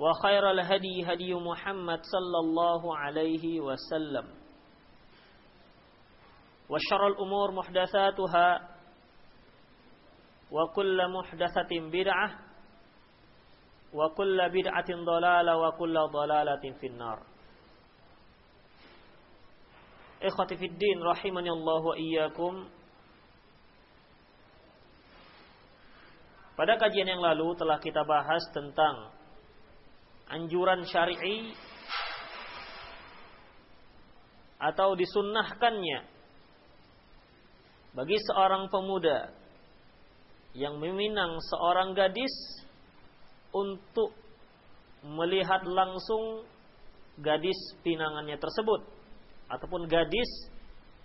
وخير الهدي هدي محمد صلى الله عليه وسلم وشر الأمور محدثاتها وكل محدثة بدعة وكل بدعة ضلالة وكل ضلالة في النار Ikhwati fid din rahimani Allah wa iyyakum. Pada kajian yang lalu telah kita bahas tentang anjuran syar'i atau disunnahkannya bagi seorang pemuda yang meminang seorang gadis untuk melihat langsung gadis pinangannya tersebut ataupun gadis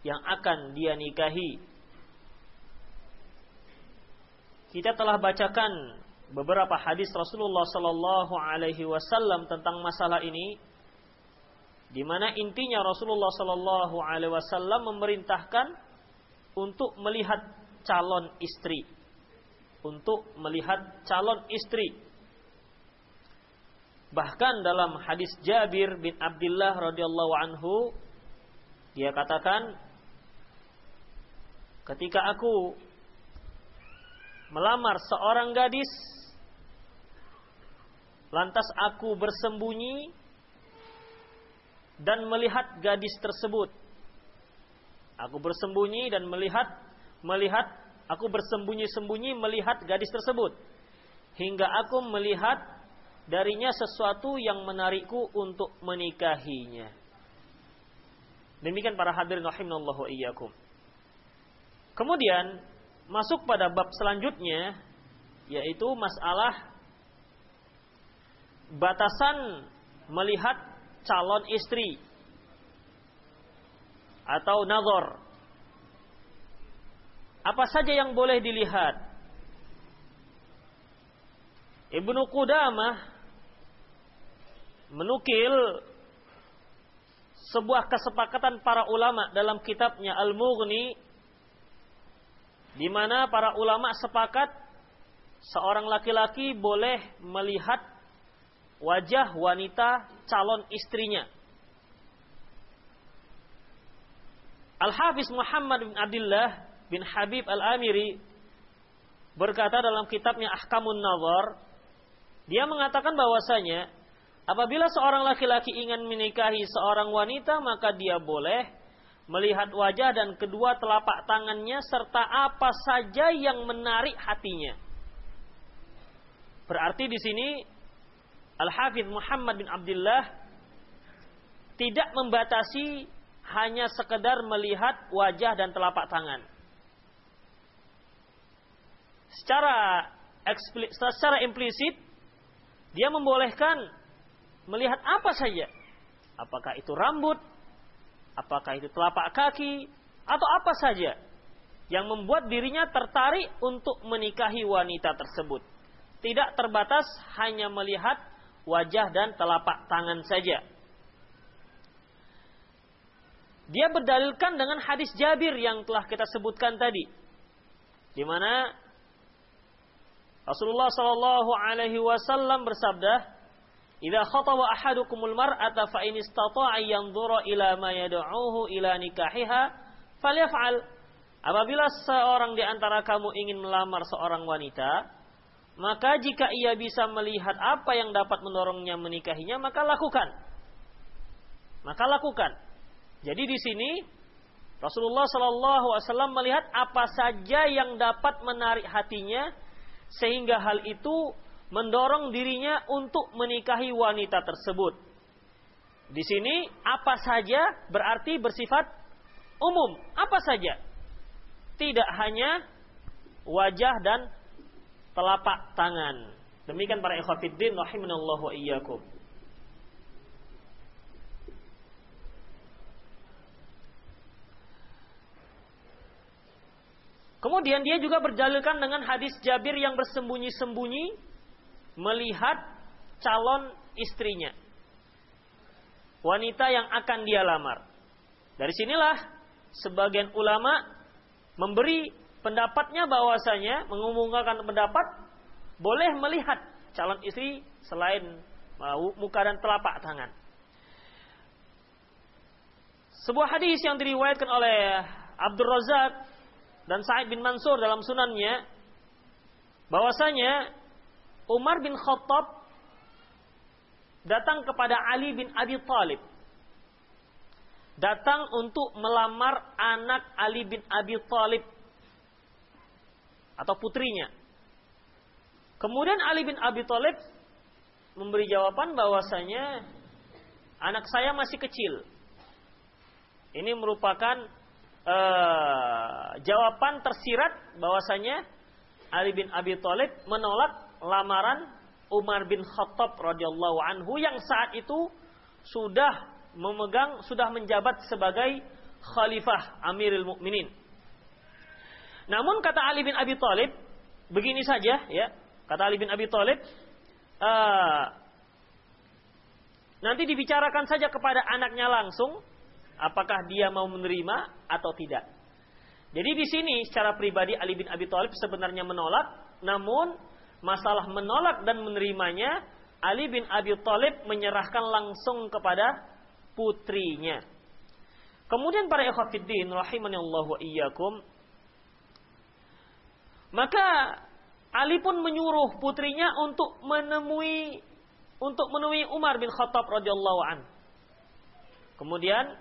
yang akan dia nikahi. Kita telah bacakan beberapa hadis Rasulullah sallallahu alaihi wasallam tentang masalah ini di mana intinya Rasulullah sallallahu alaihi wasallam memerintahkan untuk melihat calon istri. Untuk melihat calon istri. Bahkan dalam hadis Jabir bin Abdullah radhiyallahu anhu dia katakan, ketika aku melamar seorang gadis, lantas aku bersembunyi dan melihat gadis tersebut. Aku bersembunyi dan melihat melihat aku bersembunyi-sembunyi melihat gadis tersebut hingga aku melihat darinya sesuatu yang menarikku untuk menikahinya. Demikian para hadirin rahimallahu iyyakum. Kemudian masuk pada bab selanjutnya yaitu masalah batasan melihat calon istri atau nazar. Apa saja yang boleh dilihat? Ibnu Qudamah menukil sebuah kesepakatan para ulama dalam kitabnya Al-Mughni di mana para ulama sepakat seorang laki-laki boleh melihat wajah wanita calon istrinya. Al-Hafiz Muhammad bin Abdullah bin Habib Al-Amiri berkata dalam kitabnya Ahkamun Nazar, dia mengatakan bahwasanya apabila seorang laki-laki ingin menikahi seorang wanita, maka dia boleh melihat wajah dan kedua telapak tangannya serta apa saja yang menarik hatinya. Berarti di sini Al-Hafidh Muhammad bin Abdullah tidak membatasi hanya sekedar melihat wajah dan telapak tangan. Secara ekspli, secara implisit dia membolehkan melihat apa saja. Apakah itu rambut, apakah itu telapak kaki, atau apa saja yang membuat dirinya tertarik untuk menikahi wanita tersebut. Tidak terbatas hanya melihat wajah dan telapak tangan saja. Dia berdalilkan dengan hadis Jabir yang telah kita sebutkan tadi. Di mana Rasulullah Shallallahu alaihi wasallam bersabda, "Idza khataba ahadukumul mar'ata fa in istata'a yanzura ila ma yad'uhu ila nikahiha falyaf'al." Apabila seorang di antara kamu ingin melamar seorang wanita, maka jika ia bisa melihat apa yang dapat mendorongnya menikahinya, maka lakukan. Maka lakukan. Jadi di sini Rasulullah Shallallahu Alaihi Wasallam melihat apa saja yang dapat menarik hatinya, sehingga hal itu mendorong dirinya untuk menikahi wanita tersebut. Di sini apa saja berarti bersifat umum, apa saja tidak hanya wajah dan telapak tangan. Demikian para ikhwatiddin rahimanallahu wa iyyakum. Kemudian dia juga berdalilkan dengan hadis Jabir yang bersembunyi-sembunyi melihat calon istrinya. Wanita yang akan dia lamar. Dari sinilah sebagian ulama memberi pendapatnya bahwasanya mengumumkan pendapat boleh melihat calon istri selain muka dan telapak tangan. Sebuah hadis yang diriwayatkan oleh Abdul Razak dan Sa'id bin Mansur dalam sunannya bahwasanya Umar bin Khattab datang kepada Ali bin Abi Thalib datang untuk melamar anak Ali bin Abi Thalib atau putrinya. Kemudian Ali bin Abi Thalib memberi jawaban bahwasanya anak saya masih kecil. Ini merupakan uh, jawaban tersirat bahwasanya Ali bin Abi Thalib menolak lamaran Umar bin Khattab radhiyallahu anhu yang saat itu sudah memegang sudah menjabat sebagai khalifah Amirul Mukminin. Namun kata Ali bin Abi Thalib begini saja ya, kata Ali bin Abi Thalib uh, nanti dibicarakan saja kepada anaknya langsung apakah dia mau menerima atau tidak. Jadi di sini secara pribadi Ali bin Abi Thalib sebenarnya menolak, namun masalah menolak dan menerimanya Ali bin Abi Thalib menyerahkan langsung kepada putrinya. Kemudian para ikhwatiddin wa iyyakum maka Ali pun menyuruh putrinya untuk menemui untuk menemui Umar bin Khattab radhiyallahu an. Kemudian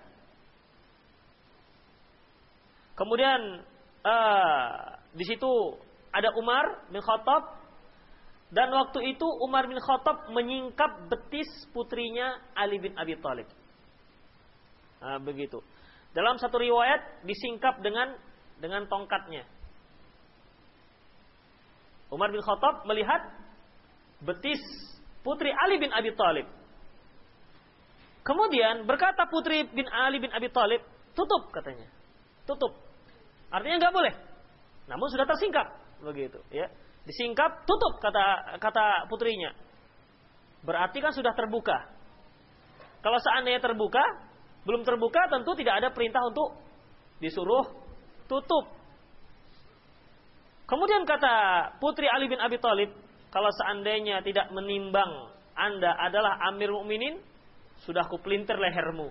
kemudian uh, di situ ada Umar bin Khattab dan waktu itu Umar bin Khattab menyingkap betis putrinya Ali bin Abi Thalib. Nah, begitu. Dalam satu riwayat disingkap dengan dengan tongkatnya. Umar bin Khattab melihat betis putri Ali bin Abi Thalib. Kemudian berkata putri bin Ali bin Abi Thalib, tutup katanya. Tutup. Artinya nggak boleh. Namun sudah tersingkap begitu, ya. Disingkap, tutup kata kata putrinya. Berarti kan sudah terbuka. Kalau seandainya terbuka, belum terbuka tentu tidak ada perintah untuk disuruh tutup. Kemudian kata putri Ali bin Abi Thalib, kalau seandainya tidak menimbang Anda adalah Amir Mukminin, sudah kupelintir lehermu.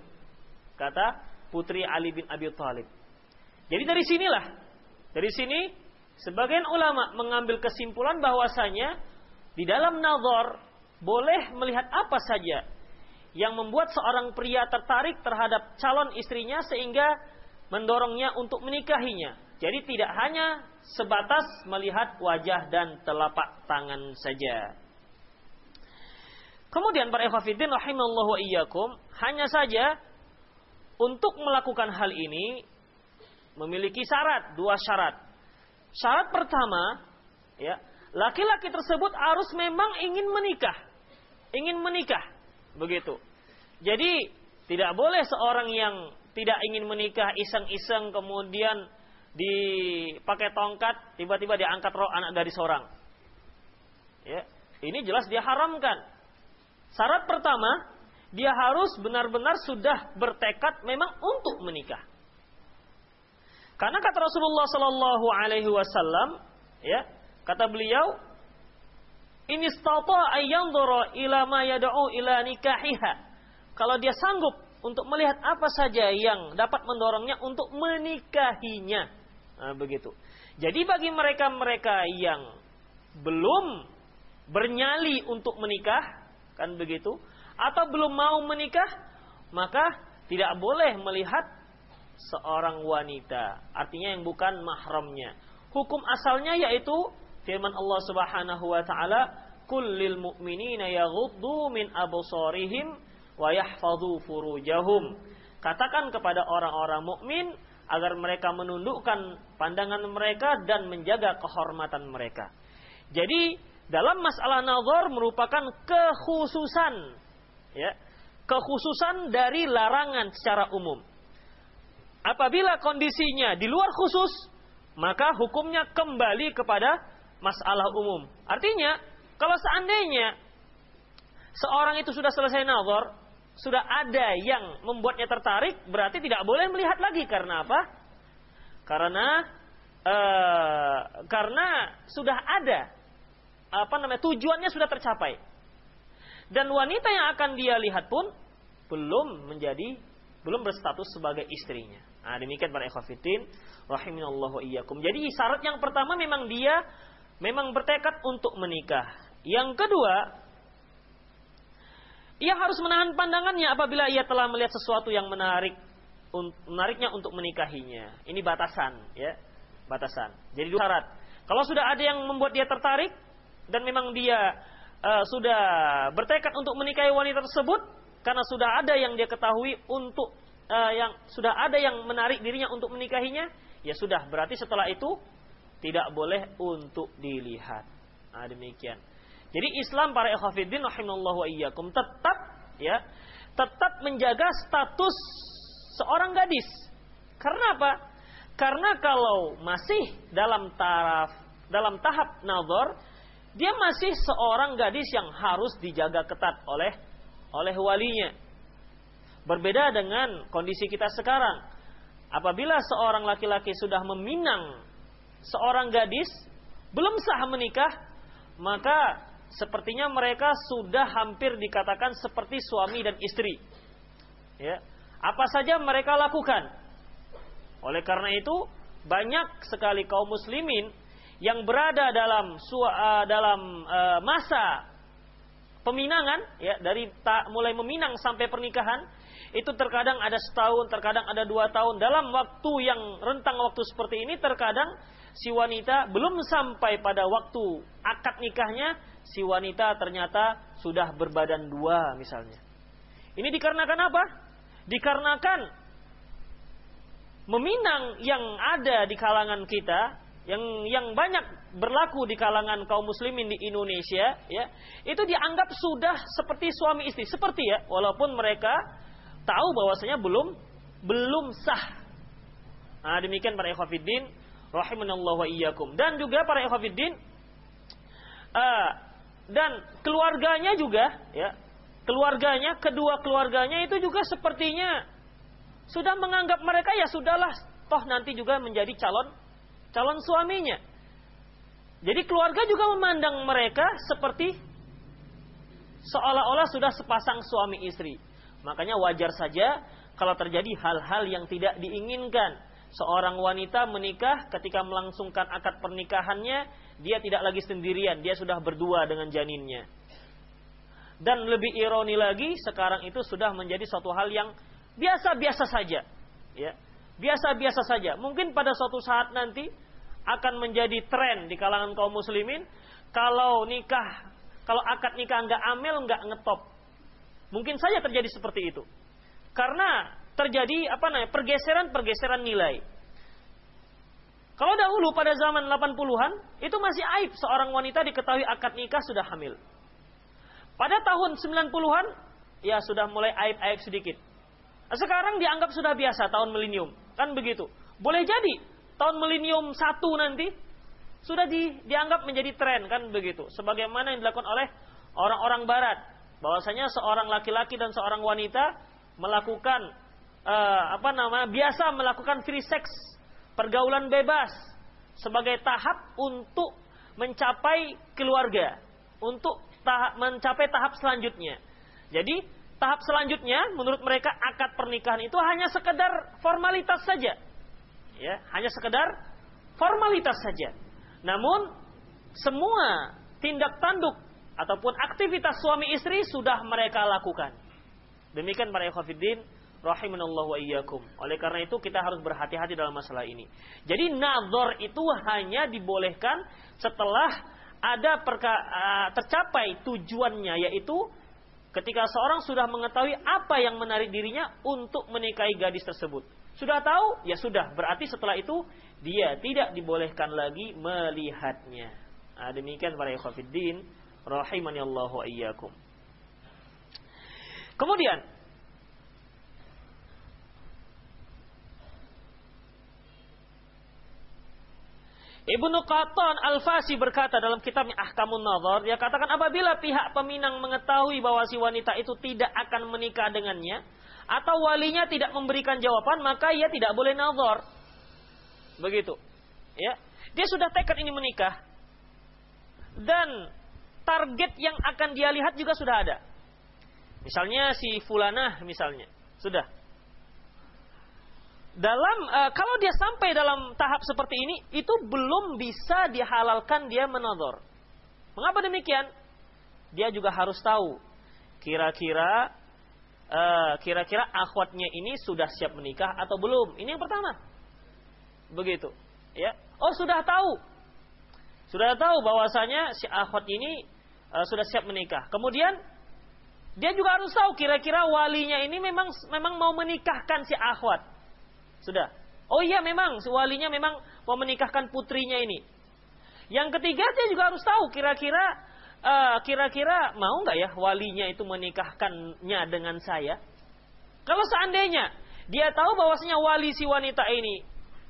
Kata putri Ali bin Abi Thalib. Jadi dari sinilah, dari sini sebagian ulama mengambil kesimpulan bahwasanya di dalam nazar boleh melihat apa saja yang membuat seorang pria tertarik terhadap calon istrinya sehingga mendorongnya untuk menikahinya. Jadi tidak hanya sebatas melihat wajah dan telapak tangan saja. Kemudian para ikhwatiddin rahimallahu wa iyyakum, hanya saja untuk melakukan hal ini memiliki syarat, dua syarat. Syarat pertama, ya, laki-laki tersebut harus memang ingin menikah. Ingin menikah. Begitu. Jadi tidak boleh seorang yang tidak ingin menikah iseng-iseng kemudian dipakai tongkat tiba-tiba diangkat roh anak dari seorang. Ya, ini jelas dia haramkan. Syarat pertama, dia harus benar-benar sudah bertekad memang untuk menikah. Karena kata Rasulullah Sallallahu Alaihi Wasallam, ya kata beliau, ini stata ayyandura ila ma yad'u ila nikahiha. Kalau dia sanggup untuk melihat apa saja yang dapat mendorongnya untuk menikahinya. Nah, begitu. Jadi bagi mereka-mereka yang belum bernyali untuk menikah, kan begitu, atau belum mau menikah, maka tidak boleh melihat seorang wanita, artinya yang bukan mahramnya. Hukum asalnya yaitu firman Allah Subhanahu wa taala, "Kullil mu'minina yaghuddu min absarihim wa yahfadhu furujahum." Katakan kepada orang-orang mukmin agar mereka menundukkan pandangan mereka dan menjaga kehormatan mereka. Jadi dalam masalah nazar merupakan kekhususan ya kekhususan dari larangan secara umum. Apabila kondisinya di luar khusus, maka hukumnya kembali kepada masalah umum. Artinya, kalau seandainya seorang itu sudah selesai nazar, sudah ada yang membuatnya tertarik, berarti tidak boleh melihat lagi karena apa? Karena uh, karena sudah ada apa namanya tujuannya sudah tercapai. Dan wanita yang akan dia lihat pun belum menjadi belum berstatus sebagai istrinya. Nah, demikian para ikhwatiddin rahiminallahu iyyakum. Jadi syarat yang pertama memang dia memang bertekad untuk menikah. Yang kedua, ia harus menahan pandangannya apabila ia telah melihat sesuatu yang menarik menariknya untuk menikahinya. Ini batasan, ya. Batasan. Jadi dua syarat. Kalau sudah ada yang membuat dia tertarik dan memang dia uh, sudah bertekad untuk menikahi wanita tersebut karena sudah ada yang dia ketahui untuk uh, yang sudah ada yang menarik dirinya untuk menikahinya, ya sudah berarti setelah itu tidak boleh untuk dilihat. Nah, demikian. Jadi Islam para ikhwatiddin rahimallahu iyyakum tetap ya, tetap menjaga status seorang gadis. Karena apa? Karena kalau masih dalam taraf dalam tahap nazar, dia masih seorang gadis yang harus dijaga ketat oleh oleh walinya. Berbeda dengan kondisi kita sekarang. Apabila seorang laki-laki sudah meminang seorang gadis belum sah menikah, maka sepertinya mereka sudah hampir dikatakan seperti suami dan istri. Ya. Apa saja mereka lakukan. Oleh karena itu, banyak sekali kaum muslimin yang berada dalam uh, dalam uh, masa peminangan ya dari tak mulai meminang sampai pernikahan itu terkadang ada setahun terkadang ada dua tahun dalam waktu yang rentang waktu seperti ini terkadang si wanita belum sampai pada waktu akad nikahnya si wanita ternyata sudah berbadan dua misalnya. Ini dikarenakan apa? Dikarenakan meminang yang ada di kalangan kita yang yang banyak berlaku di kalangan kaum muslimin di Indonesia ya itu dianggap sudah seperti suami istri. Seperti ya walaupun mereka tahu bahwasanya belum belum sah. Nah demikian para ikhwatiddin rahimanallahu wa iyyakum. Dan juga para ikhwatiddin uh, dan keluarganya juga ya keluarganya kedua keluarganya itu juga sepertinya sudah menganggap mereka ya sudahlah toh nanti juga menjadi calon calon suaminya. Jadi keluarga juga memandang mereka seperti seolah-olah sudah sepasang suami istri. Makanya wajar saja kalau terjadi hal-hal yang tidak diinginkan. Seorang wanita menikah ketika melangsungkan akad pernikahannya, dia tidak lagi sendirian, dia sudah berdua dengan janinnya. Dan lebih ironi lagi, sekarang itu sudah menjadi suatu hal yang biasa-biasa saja. Ya biasa-biasa saja. Mungkin pada suatu saat nanti akan menjadi tren di kalangan kaum muslimin kalau nikah, kalau akad nikah nggak amil nggak ngetop. Mungkin saja terjadi seperti itu. Karena terjadi apa namanya pergeseran-pergeseran nilai. Kalau dahulu pada zaman 80-an itu masih aib seorang wanita diketahui akad nikah sudah hamil. Pada tahun 90-an ya sudah mulai aib-aib sedikit. Sekarang dianggap sudah biasa tahun milenium. Kan begitu. Boleh jadi tahun milenium satu nanti sudah di, dianggap menjadi tren kan begitu. Sebagaimana yang dilakukan oleh orang-orang barat. bahwasanya seorang laki-laki dan seorang wanita melakukan uh, apa namanya biasa melakukan free sex pergaulan bebas sebagai tahap untuk mencapai keluarga untuk tahap mencapai tahap selanjutnya. Jadi tahap selanjutnya menurut mereka akad pernikahan itu hanya sekedar formalitas saja. Ya hanya sekedar formalitas saja. Namun semua tindak tanduk ataupun aktivitas suami istri sudah mereka lakukan. Demikian para ikhwatiddin rahimanallahu wa. Oleh karena itu kita harus berhati-hati dalam masalah ini. Jadi nazar itu hanya dibolehkan setelah ada perka, uh, tercapai tujuannya yaitu ketika seorang sudah mengetahui apa yang menarik dirinya untuk menikahi gadis tersebut. Sudah tahu? Ya sudah. Berarti setelah itu dia tidak dibolehkan lagi melihatnya. Nah, demikian para ikhwatiddin rahimani Allah wa. Kemudian Ibnu Qatan Al-Fasi berkata dalam kitabnya Ahkamun Nazar, dia katakan apabila pihak peminang mengetahui bahwa si wanita itu tidak akan menikah dengannya atau walinya tidak memberikan jawaban, maka ia tidak boleh nazar. Begitu. Ya. Dia sudah tekad ini menikah. Dan target yang akan dia lihat juga sudah ada. Misalnya si fulanah misalnya, sudah. Dalam uh, kalau dia sampai dalam tahap seperti ini, itu belum bisa dihalalkan dia menodor. Mengapa demikian? Dia juga harus tahu kira-kira uh, kira-kira akhwatnya ini sudah siap menikah atau belum. Ini yang pertama. Begitu, ya. Oh, sudah tahu. Sudah tahu bahwasanya si akhwat ini uh, sudah siap menikah. Kemudian dia juga harus tahu kira-kira walinya ini memang memang mau menikahkan si akhwat. Sudah. Oh iya memang walinya memang mau menikahkan putrinya ini. Yang ketiga dia juga harus tahu kira-kira uh, kira-kira mau nggak ya walinya itu menikahkannya dengan saya? Kalau seandainya dia tahu bahwasanya wali si wanita ini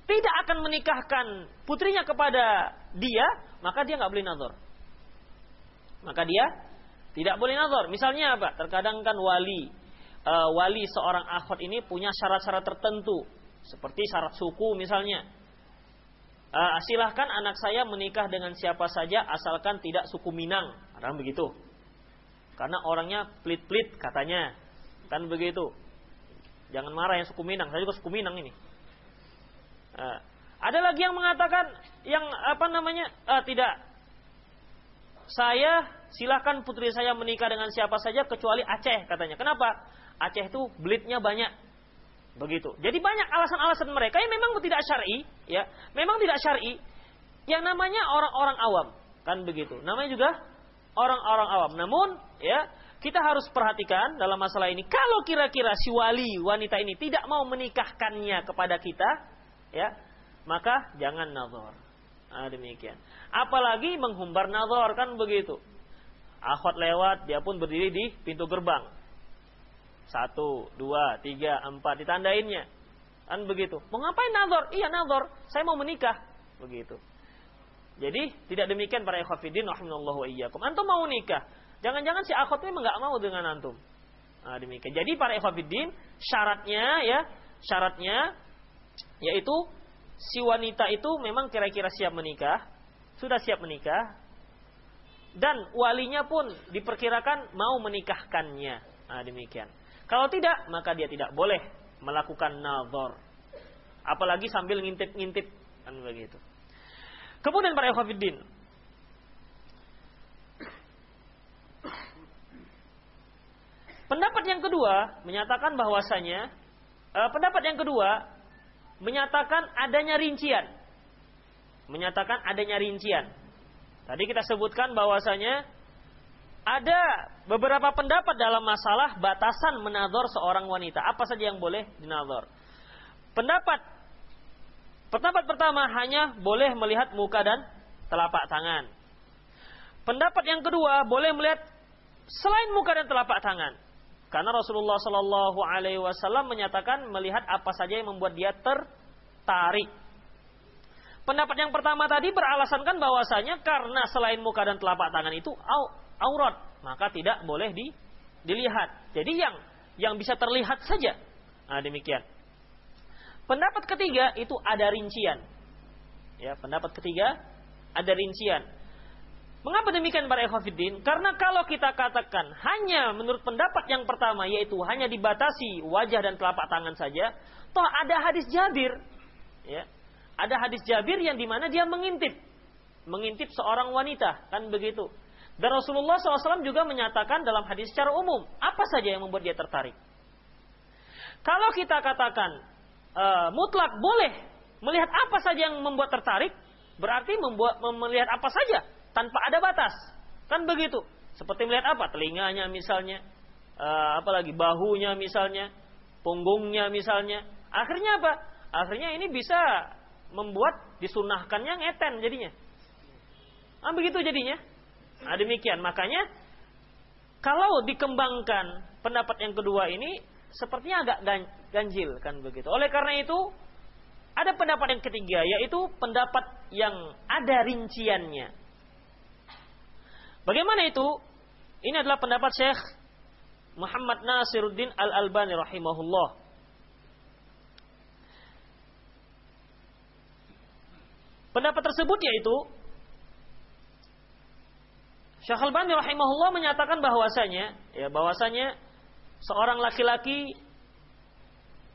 tidak akan menikahkan putrinya kepada dia, maka dia nggak boleh nazar maka dia tidak boleh nazar. Misalnya apa? Terkadang kan wali uh, wali seorang akhwat ini punya syarat-syarat tertentu seperti syarat suku misalnya. Uh, silahkan anak saya menikah dengan siapa saja asalkan tidak suku Minang. Kadang begitu. Karena orangnya pelit-pelit katanya. Kan begitu. Jangan marah yang suku Minang. Saya juga suku Minang ini. Uh, ada lagi yang mengatakan yang apa namanya uh, tidak saya silahkan putri saya menikah dengan siapa saja kecuali Aceh katanya. Kenapa? Aceh itu belitnya banyak. Begitu. Jadi banyak alasan-alasan mereka yang memang tidak syar'i, ya. Memang tidak syar'i. Yang namanya orang-orang awam, kan begitu. Namanya juga orang-orang awam. Namun, ya, kita harus perhatikan dalam masalah ini. Kalau kira-kira si wali wanita ini tidak mau menikahkannya kepada kita, ya, maka jangan nazar. Nah, demikian. Apalagi menghumbar nazar kan begitu. Akhwat lewat, dia pun berdiri di pintu gerbang. Satu, dua, tiga, empat, ditandainnya. Kan begitu. Mau ngapain nazar? Iya nazar, saya mau menikah. Begitu. Jadi tidak demikian para ikhwafidin rahimallahu wa iyyakum. Antum mau nikah. Jangan-jangan si akhwat memang nggak mau dengan antum. Nah, demikian. Jadi para ikhwafidin syaratnya ya, syaratnya yaitu si wanita itu memang kira-kira siap menikah, sudah siap menikah, dan walinya pun diperkirakan mau menikahkannya. Nah, demikian. Kalau tidak, maka dia tidak boleh melakukan nazar. Apalagi sambil ngintip-ngintip kan begitu. Kemudian para ikhwatiddin, Pendapat yang kedua menyatakan bahwasanya eh, pendapat yang kedua menyatakan adanya rincian. Menyatakan adanya rincian. Tadi kita sebutkan bahwasanya ada beberapa pendapat dalam masalah batasan menador seorang wanita. Apa saja yang boleh dinador. Pendapat pendapat pertama hanya boleh melihat muka dan telapak tangan. Pendapat yang kedua boleh melihat selain muka dan telapak tangan. Karena Rasulullah Shallallahu Alaihi Wasallam menyatakan melihat apa saja yang membuat dia tertarik. Pendapat yang pertama tadi beralasankan bahwasanya karena selain muka dan telapak tangan itu aurat, maka tidak boleh di dilihat. Jadi yang yang bisa terlihat saja. Nah, demikian. Pendapat ketiga itu ada rincian. Ya, pendapat ketiga ada rincian. Mengapa demikian para ikhwatiddin? Karena kalau kita katakan hanya menurut pendapat yang pertama yaitu hanya dibatasi wajah dan telapak tangan saja, toh ada hadis Jabir, ya. Ada hadis Jabir yang di mana dia mengintip, mengintip seorang wanita, kan begitu. Dan Rasulullah SAW juga menyatakan dalam hadis secara umum apa saja yang membuat dia tertarik. Kalau kita katakan uh, mutlak boleh melihat apa saja yang membuat tertarik, berarti membuat melihat apa saja tanpa ada batas. Kan begitu. Seperti melihat apa? Telinganya misalnya, uh, apalagi bahunya misalnya, punggungnya misalnya. Akhirnya apa? Akhirnya ini bisa membuat disunahkannya ngeten jadinya. Ah begitu jadinya. Nah, demikian. Makanya kalau dikembangkan pendapat yang kedua ini sepertinya agak ganjil kan begitu. Oleh karena itu ada pendapat yang ketiga yaitu pendapat yang ada rinciannya. Bagaimana itu? Ini adalah pendapat Syekh Muhammad Nasiruddin Al-Albani rahimahullah. Pendapat tersebut yaitu Syekh Al-Albani rahimahullah menyatakan bahwasanya ya bahwasanya seorang laki-laki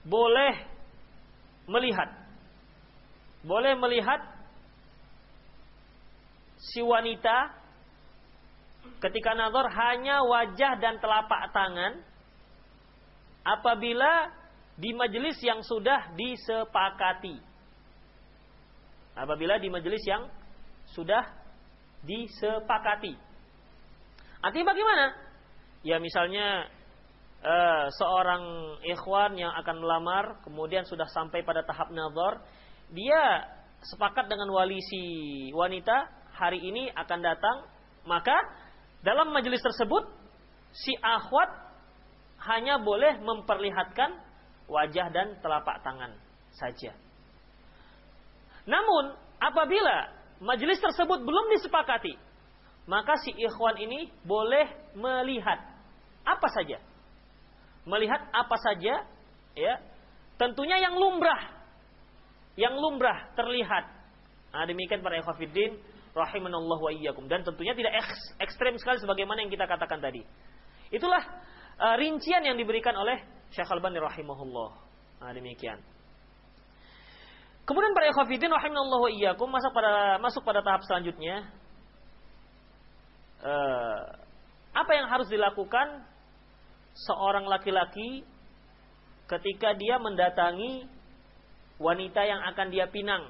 boleh melihat boleh melihat si wanita ketika nazar hanya wajah dan telapak tangan apabila di majelis yang sudah disepakati. Apabila di majelis yang sudah disepakati. Artinya bagaimana? Ya misalnya uh, seorang ikhwan yang akan melamar kemudian sudah sampai pada tahap nazar, dia sepakat dengan wali si wanita hari ini akan datang, maka dalam majelis tersebut, si akhwat hanya boleh memperlihatkan wajah dan telapak tangan saja. Namun, apabila majelis tersebut belum disepakati, maka si ikhwan ini boleh melihat apa saja. Melihat apa saja, ya. Tentunya yang lumrah. Yang lumrah terlihat. Nah, demikian para ikhwatiddin rahimanallah wa iyyakum dan tentunya tidak eks, ekstrem sekali sebagaimana yang kita katakan tadi. Itulah uh, rincian yang diberikan oleh Syekh Al-Albani rahimahullah. Nah, demikian. Kemudian para ikhwatiddin rahimanallah wa iyyakum masuk pada masuk pada tahap selanjutnya. Uh, apa yang harus dilakukan seorang laki-laki ketika dia mendatangi wanita yang akan dia pinang?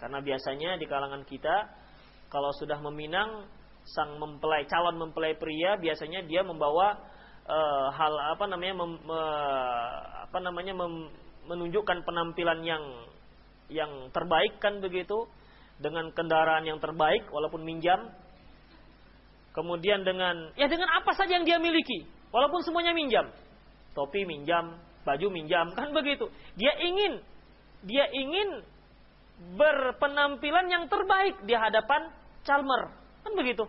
Karena biasanya di kalangan kita kalau sudah meminang sang mempelai calon mempelai pria biasanya dia membawa uh, hal apa namanya mem, uh, apa namanya mem, menunjukkan penampilan yang yang terbaik kan begitu dengan kendaraan yang terbaik walaupun minjam kemudian dengan ya dengan apa saja yang dia miliki walaupun semuanya minjam topi minjam baju minjam kan begitu dia ingin dia ingin berpenampilan yang terbaik di hadapan Chalmer. Kan begitu.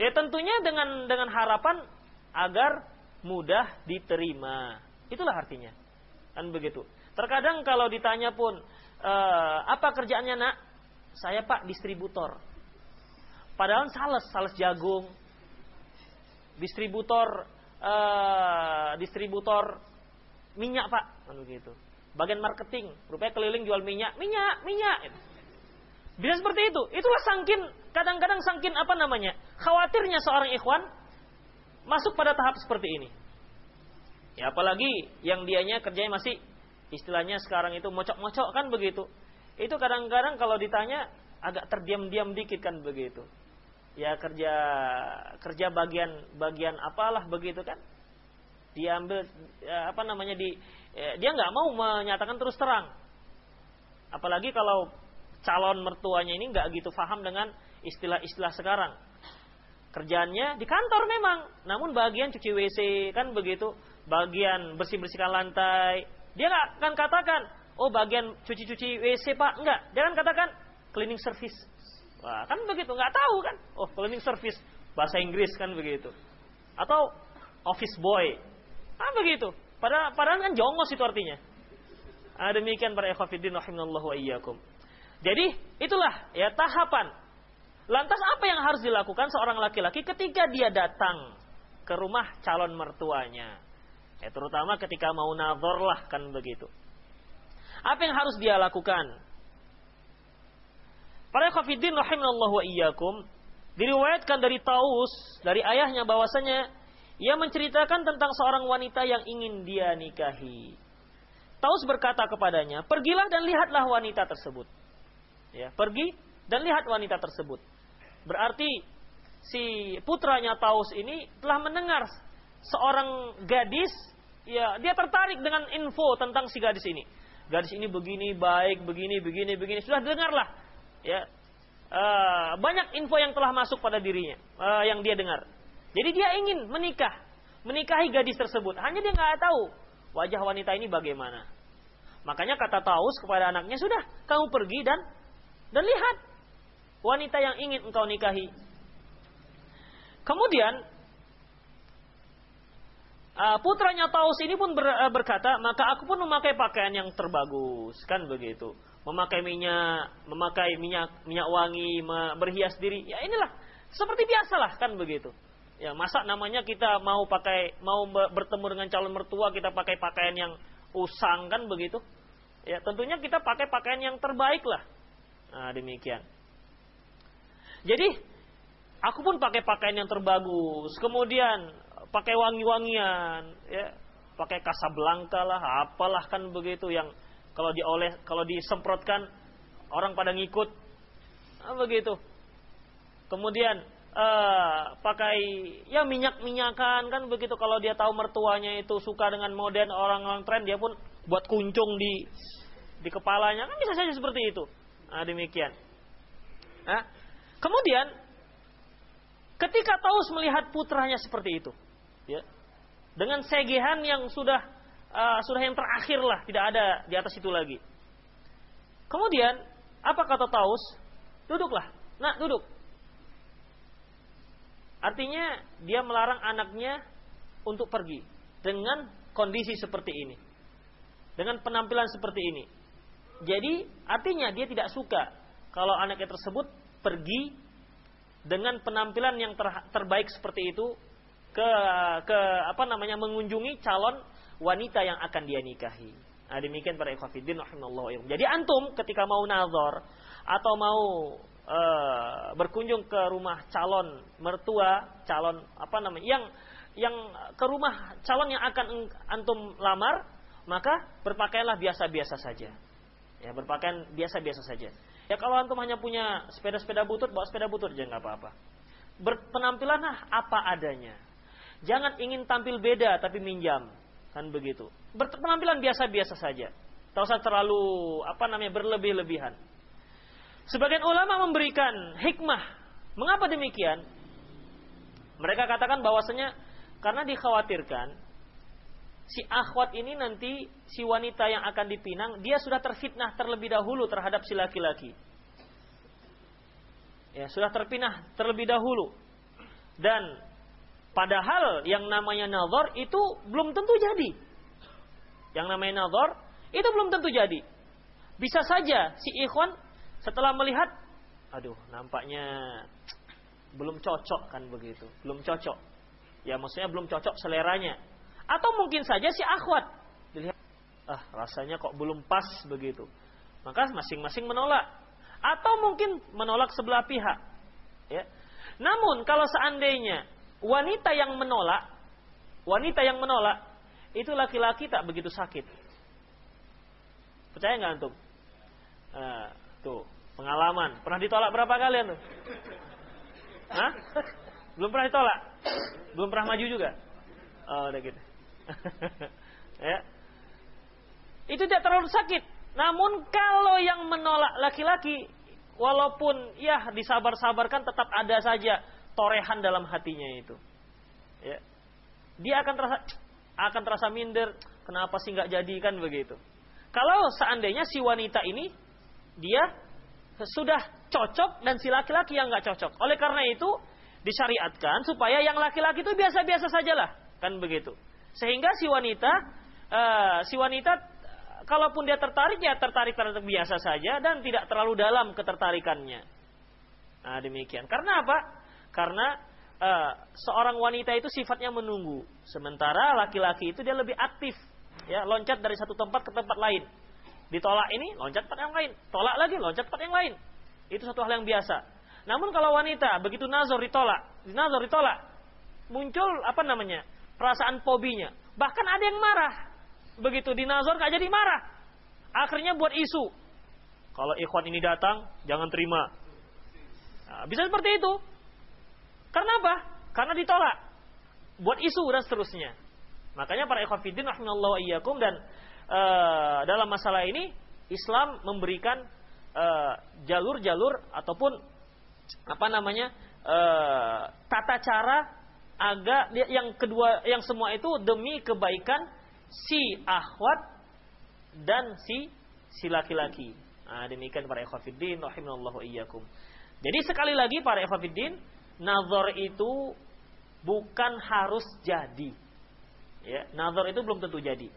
Ya tentunya dengan dengan harapan agar mudah diterima. Itulah artinya. Kan begitu. Terkadang kalau ditanya pun e, apa kerjaannya nak? Saya pak distributor. Padahal sales, sales jagung. Distributor e, distributor minyak pak. Kan begitu bagian marketing, rupanya keliling jual minyak, minyak, minyak. Bisa seperti itu. Itulah sangkin, kadang-kadang sangkin apa namanya? Khawatirnya seorang ikhwan masuk pada tahap seperti ini. Ya apalagi yang dianya kerjanya masih istilahnya sekarang itu mocok-mocok kan begitu. Itu kadang-kadang kalau ditanya agak terdiam-diam dikit kan begitu. Ya kerja kerja bagian bagian apalah begitu kan. Diambil ya, apa namanya di ya, dia nggak mau menyatakan terus terang. Apalagi kalau calon mertuanya ini nggak gitu paham dengan istilah-istilah sekarang. Kerjaannya di kantor memang, namun bagian cuci WC kan begitu, bagian bersih-bersihkan lantai. Dia nggak akan katakan, oh bagian cuci-cuci WC pak, enggak. Dia akan katakan cleaning service. Wah kan begitu, nggak tahu kan? Oh cleaning service bahasa Inggris kan begitu. atau office boy. Ah begitu. Padahal, padahal kan jongos itu artinya. Ah, demikian para ikhwatiddin rahimallahu wa iyyakum. Jadi itulah ya tahapan. Lantas apa yang harus dilakukan seorang laki-laki ketika dia datang ke rumah calon mertuanya? Ya terutama ketika mau nazar lah kan begitu. Apa yang harus dia lakukan? Para khafidin rahimallahu wa iyyakum diriwayatkan dari Taus dari ayahnya bahwasanya ia menceritakan tentang seorang wanita yang ingin dia nikahi. Taus berkata kepadanya, "Pergilah dan lihatlah wanita tersebut." Ya, pergi dan lihat wanita tersebut. Berarti si putranya Taus ini telah mendengar seorang gadis, ya dia tertarik dengan info tentang si gadis ini. Gadis ini begini, baik, begini, begini, begini. Sudah dengarlah, ya uh, banyak info yang telah masuk pada dirinya, uh, yang dia dengar. Jadi dia ingin menikah, menikahi gadis tersebut. Hanya dia nggak tahu wajah wanita ini bagaimana. Makanya kata Taus kepada anaknya, sudah kamu pergi dan dan lihat wanita yang ingin engkau nikahi. Kemudian uh, putranya Taus ini pun ber, berkata, maka aku pun memakai pakaian yang terbagus, kan begitu. Memakai minyak, memakai minyak minyak wangi, berhias diri. Ya inilah seperti biasalah kan begitu. Ya, masa namanya kita mau pakai mau bertemu dengan calon mertua kita pakai pakaian yang usang kan begitu? Ya, tentunya kita pakai pakaian yang terbaik lah. Nah, demikian. Jadi, aku pun pakai pakaian yang terbagus. Kemudian pakai wangi-wangian, ya, pakai Casablanca lah, apalah kan begitu yang kalau dioleh kalau disemprotkan orang pada ngikut. Nah, begitu. Kemudian uh, pakai ya minyak-minyakan kan begitu kalau dia tahu mertuanya itu suka dengan modern orang-orang tren dia pun buat kuncung di di kepalanya kan bisa saja seperti itu. Nah, demikian. Nah, kemudian ketika Taus melihat putranya seperti itu, ya, dengan segehan yang sudah uh, sudah yang terakhir lah, tidak ada di atas itu lagi. Kemudian apa kata Taus? Duduklah. Nah, duduk. Artinya dia melarang anaknya untuk pergi dengan kondisi seperti ini. Dengan penampilan seperti ini. Jadi artinya dia tidak suka kalau anaknya tersebut pergi dengan penampilan yang ter, terbaik seperti itu ke ke apa namanya mengunjungi calon wanita yang akan dia nikahi. Nah, demikian para ikhwatiddin rahimallahu Jadi antum ketika mau nazar atau mau uh, berkunjung ke rumah calon mertua, calon apa namanya, yang yang ke rumah calon yang akan antum lamar, maka berpakaianlah biasa-biasa saja. Ya, berpakaian biasa-biasa saja. Ya kalau antum hanya punya sepeda-sepeda butut, bawa sepeda butut aja nggak apa-apa. Berpenampilanlah apa adanya. Jangan ingin tampil beda tapi minjam, kan begitu. Berpenampilan biasa-biasa saja. Tak usah terlalu apa namanya berlebih-lebihan. Sebagian ulama memberikan hikmah. Mengapa demikian? Mereka katakan bahwasanya karena dikhawatirkan si akhwat ini nanti si wanita yang akan dipinang dia sudah terfitnah terlebih dahulu terhadap si laki-laki. Ya, sudah terpinah terlebih dahulu. Dan padahal yang namanya nazar itu belum tentu jadi. Yang namanya nazar itu belum tentu jadi. Bisa saja si ikhwan setelah melihat, aduh, nampaknya belum cocok kan begitu, belum cocok. Ya maksudnya belum cocok seleranya. Atau mungkin saja si akhwat dilihat, ah rasanya kok belum pas begitu. Maka masing-masing menolak. Atau mungkin menolak sebelah pihak. Ya. Namun kalau seandainya wanita yang menolak, wanita yang menolak itu laki-laki tak begitu sakit. Percaya nggak antum? Uh, Tuh, pengalaman. Pernah ditolak berapa kalian tuh? Hah? Belum pernah ditolak? Belum pernah maju juga? Oh, udah gitu. ya. Itu tidak terlalu sakit. Namun kalau yang menolak laki-laki, walaupun ya disabar-sabarkan tetap ada saja torehan dalam hatinya itu. Ya. Dia akan terasa akan terasa minder, kenapa sih nggak jadi kan begitu. Kalau seandainya si wanita ini dia sudah cocok dan si laki-laki yang nggak cocok. Oleh karena itu, disyariatkan supaya yang laki-laki itu biasa-biasa sajalah, kan begitu. Sehingga si wanita uh, si wanita kalaupun dia tertarik ya tertarik tertarik biasa saja dan tidak terlalu dalam ketertarikannya. Nah, demikian. Karena apa? Karena uh, seorang wanita itu sifatnya menunggu, sementara laki-laki itu dia lebih aktif, ya loncat dari satu tempat ke tempat lain. Ditolak ini, loncat tempat yang lain. Tolak lagi, loncat tempat yang lain. Itu satu hal yang biasa. Namun kalau wanita begitu nazar ditolak, nazar ditolak, muncul apa namanya? perasaan fobinya. Bahkan ada yang marah. Begitu dinazar gak jadi marah. Akhirnya buat isu. Kalau ikhwan ini datang, jangan terima. Nah, bisa seperti itu. Karena apa? Karena ditolak. Buat isu dan seterusnya. Makanya para ikhwan fiddin rahimallahu iyyakum dan uh, dalam masalah ini Islam memberikan eh, jalur-jalur uh, ataupun apa namanya uh, tata cara agar yang kedua yang semua itu demi kebaikan si ahwat dan si si laki-laki. Nah, demikian para ikhwatiddin rahimallahu iyyakum. Jadi sekali lagi para ikhwatiddin, nazar itu bukan harus jadi. Ya, nazar itu belum tentu jadi.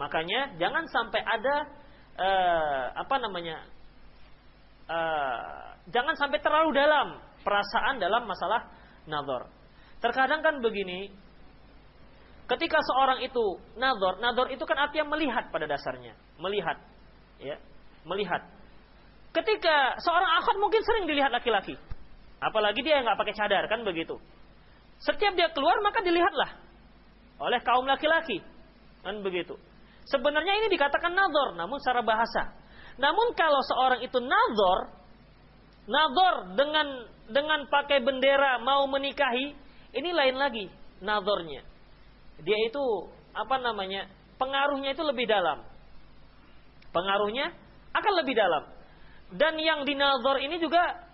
Makanya jangan sampai ada uh, apa namanya? Uh, jangan sampai terlalu dalam perasaan dalam masalah nazar. Terkadang kan begini, ketika seorang itu nazar, nazar itu kan artinya melihat pada dasarnya, melihat, ya, melihat. Ketika seorang akhwat mungkin sering dilihat laki-laki, apalagi dia nggak pakai cadar kan begitu. Setiap dia keluar maka dilihatlah oleh kaum laki-laki, kan begitu. Sebenarnya ini dikatakan nazar, namun secara bahasa. Namun kalau seorang itu nazar, nazar dengan dengan pakai bendera mau menikahi, ini lain lagi nazarnya. Dia itu apa namanya? Pengaruhnya itu lebih dalam. Pengaruhnya akan lebih dalam. Dan yang dinazar ini juga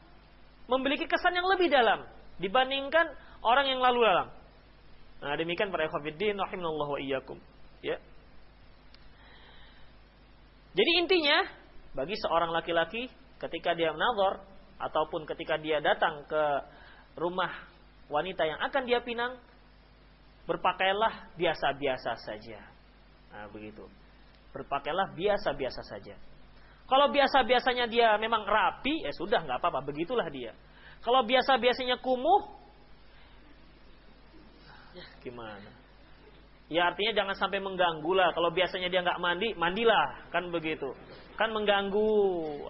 memiliki kesan yang lebih dalam dibandingkan orang yang lalu lalang. Nah, demikian para ikhwatiddin rahimallahu wa iyyakum. Ya. Jadi intinya bagi seorang laki-laki ketika dia menazar ataupun ketika dia datang ke rumah wanita yang akan dia pinang berpakailah biasa-biasa saja. Nah, begitu. Berpakailah biasa-biasa saja. Kalau biasa-biasanya dia memang rapi, ya sudah nggak apa-apa, begitulah dia. Kalau biasa-biasanya kumuh, ya gimana? Ya artinya jangan sampai mengganggu lah. Kalau biasanya dia nggak mandi, mandilah, kan begitu. Kan mengganggu,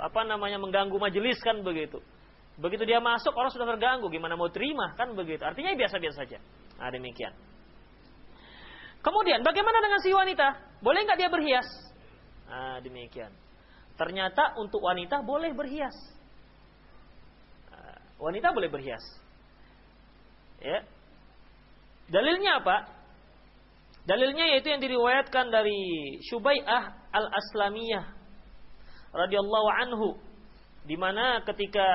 apa namanya mengganggu majelis kan begitu. Begitu dia masuk orang sudah terganggu, gimana mau terima kan begitu. Artinya biasa-biasa saja. Nah demikian. Kemudian bagaimana dengan si wanita? Boleh nggak dia berhias? Nah demikian. Ternyata untuk wanita boleh berhias. Nah, wanita boleh berhias. Ya. Dalilnya apa? Dalilnya yaitu yang diriwayatkan dari Syubai'ah al-Aslamiyah radhiyallahu anhu di mana ketika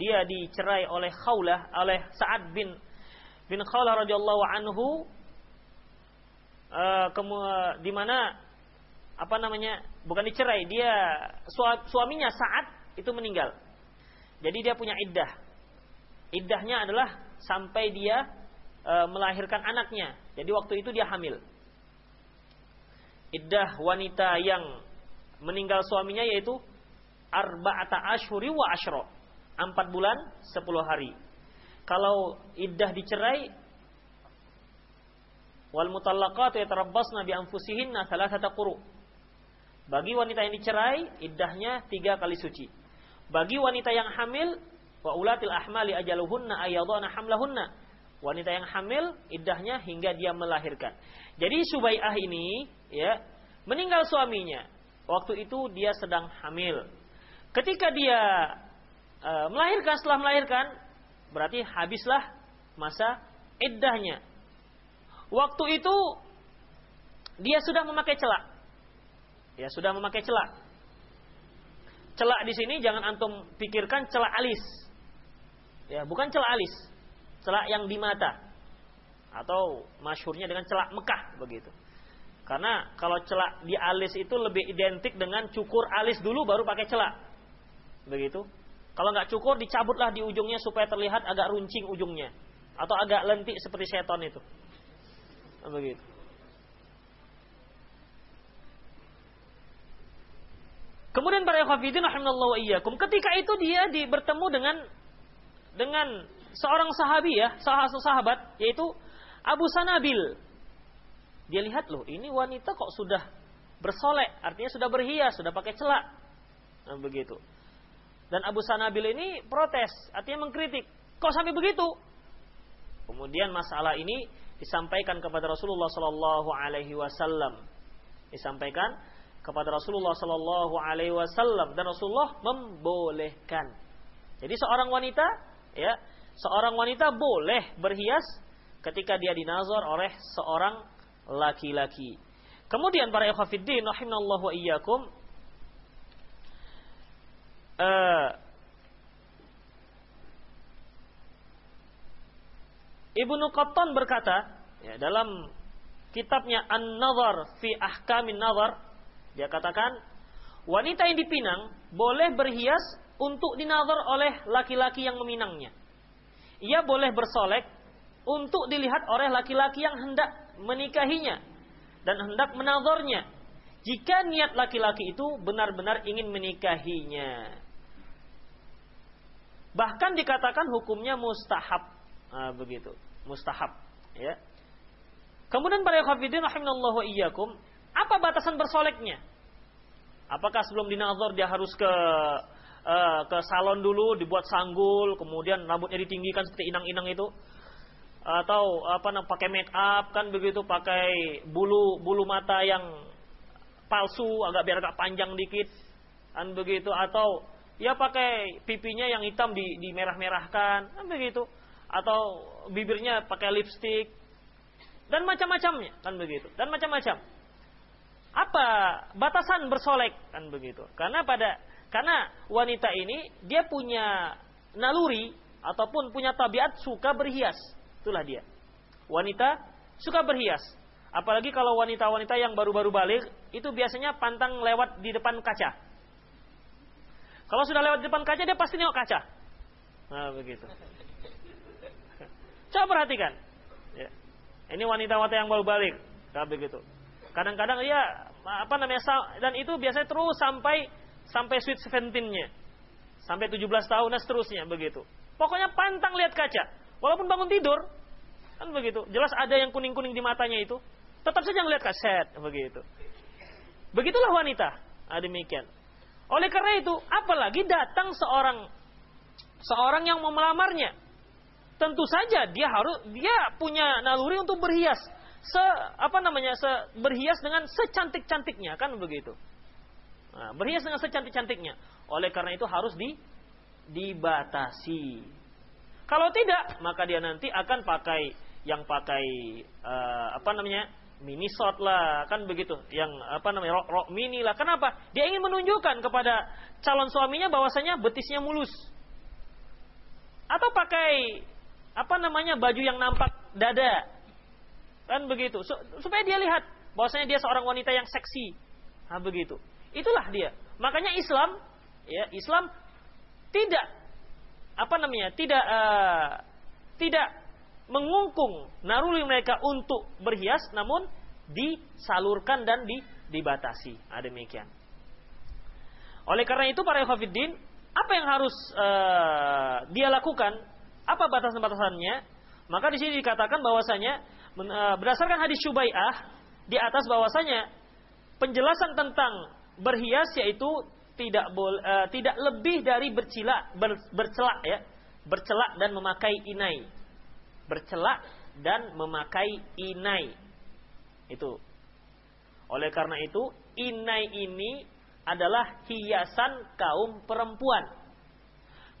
dia dicerai oleh Khawlah oleh Sa'ad bin bin Khawlah radhiyallahu anhu uh, di mana apa namanya bukan dicerai dia suaminya Sa'ad itu meninggal jadi dia punya iddah iddahnya adalah sampai dia uh, melahirkan anaknya jadi waktu itu dia hamil iddah wanita yang meninggal suaminya yaitu arba'ata ashuri wa ashro. Empat bulan, sepuluh hari. Kalau iddah dicerai, wal mutallaqatu yatarabbasna bi anfusihinna thalathata quru. Bagi wanita yang dicerai, iddahnya tiga kali suci. Bagi wanita yang hamil, wa ulatil ahmali ajaluhunna ayyadana hamlahunna. Wanita yang hamil, iddahnya hingga dia melahirkan. Jadi Subai'ah ini, ya, meninggal suaminya. Waktu itu dia sedang hamil. Ketika dia e, melahirkan, setelah melahirkan, berarti habislah masa iddahnya. Waktu itu dia sudah memakai celak. Ya, sudah memakai celak. Celak di sini jangan antum pikirkan celak alis. Ya, bukan celak alis. Celak yang di mata. Atau masyurnya dengan celak Mekah begitu. Karena kalau celak di alis itu lebih identik dengan cukur alis dulu baru pakai celak. Begitu. Kalau nggak cukur dicabutlah di ujungnya supaya terlihat agak runcing ujungnya atau agak lentik seperti seton itu. Begitu. Kemudian para ikhwafidin rahimallahu iyyakum, ketika itu dia di, bertemu dengan dengan seorang sahabi ya, salah satu sahabat yaitu Abu Sanabil. Dia lihat loh, ini wanita kok sudah bersolek, artinya sudah berhias, sudah pakai celak. Nah, begitu. Dan Abu Sanabil ini protes, artinya mengkritik. Kok sampai begitu? Kemudian masalah ini disampaikan kepada Rasulullah Sallallahu Alaihi Wasallam. Disampaikan kepada Rasulullah Sallallahu Alaihi Wasallam dan Rasulullah membolehkan. Jadi seorang wanita, ya, seorang wanita boleh berhias ketika dia dinazar oleh seorang laki-laki. Kemudian para ikhwatiddin rahimallahu wa iyyakum uh, Ibnu Qattan berkata ya, dalam kitabnya An-Nazar fi Ahkamin Nazar dia katakan wanita yang dipinang boleh berhias untuk dinazar oleh laki-laki yang meminangnya. Ia boleh bersolek untuk dilihat oleh laki-laki yang hendak menikahinya dan hendak menazarnya. Jika niat laki-laki itu benar-benar ingin menikahinya. Bahkan dikatakan hukumnya mustahab. Nah, begitu. Mustahab. Ya. Kemudian para khafidin rahimallahu iyyakum, apa batasan bersoleknya? Apakah sebelum dinazar dia harus ke uh, ke salon dulu dibuat sanggul, kemudian rambutnya ditinggikan seperti inang-inang itu? atau apa namanya pakai make up kan begitu pakai bulu bulu mata yang palsu agak biar agak panjang dikit kan begitu? Atau ya pakai pipinya yang hitam di, merah-merahkan kan begitu? Atau bibirnya pakai lipstick dan macam-macamnya kan begitu? Dan macam-macam apa batasan bersolek kan begitu karena pada karena wanita ini dia punya naluri ataupun punya tabiat suka berhias Itulah dia. Wanita suka berhias. Apalagi kalau wanita-wanita yang baru-baru balik, itu biasanya pantang lewat di depan kaca. Kalau sudah lewat di depan kaca, dia pasti nengok kaca. Nah, begitu. Coba perhatikan. Ya. Ini wanita-wanita yang baru balik. Nah, begitu. Kadang-kadang ya apa namanya dan itu biasanya terus sampai sampai sweet seventeen-nya. Sampai 17 tahun dan seterusnya begitu. Pokoknya pantang lihat kaca. Walaupun bangun tidur, kan begitu. Jelas ada yang kuning-kuning di matanya itu. Tetap saja ngelihat kaset, begitu. Begitulah wanita. Nah, demikian. Oleh karena itu, apalagi datang seorang seorang yang mau melamarnya. Tentu saja dia harus dia punya naluri untuk berhias se apa namanya se berhias dengan secantik-cantiknya kan begitu. Nah, berhias dengan secantik-cantiknya. Oleh karena itu harus di dibatasi. Kalau tidak, maka dia nanti akan pakai yang pakai uh, apa namanya? mini short lah, kan begitu. Yang apa namanya? rok, rok mini lah. Kenapa? Dia ingin menunjukkan kepada calon suaminya bahwasanya betisnya mulus. Atau pakai apa namanya? baju yang nampak dada. Kan begitu. Supaya dia lihat bahwasanya dia seorang wanita yang seksi. Nah, begitu. Itulah dia. Makanya Islam ya, Islam tidak apa namanya tidak uh, tidak mengungkung naruli mereka untuk berhias namun disalurkan dan di, dibatasi nah, demikian oleh karena itu para ikhwatiddin apa yang harus uh, dia lakukan apa batasan-batasannya maka di sini dikatakan bahwasanya berdasarkan hadis Syubai'ah di atas bahwasanya penjelasan tentang berhias yaitu tidak bol, uh, tidak lebih dari bercela ber, bercelak ya. Bercelak dan memakai inai. Bercelak dan memakai inai. Itu. Oleh karena itu inai ini adalah hiasan kaum perempuan.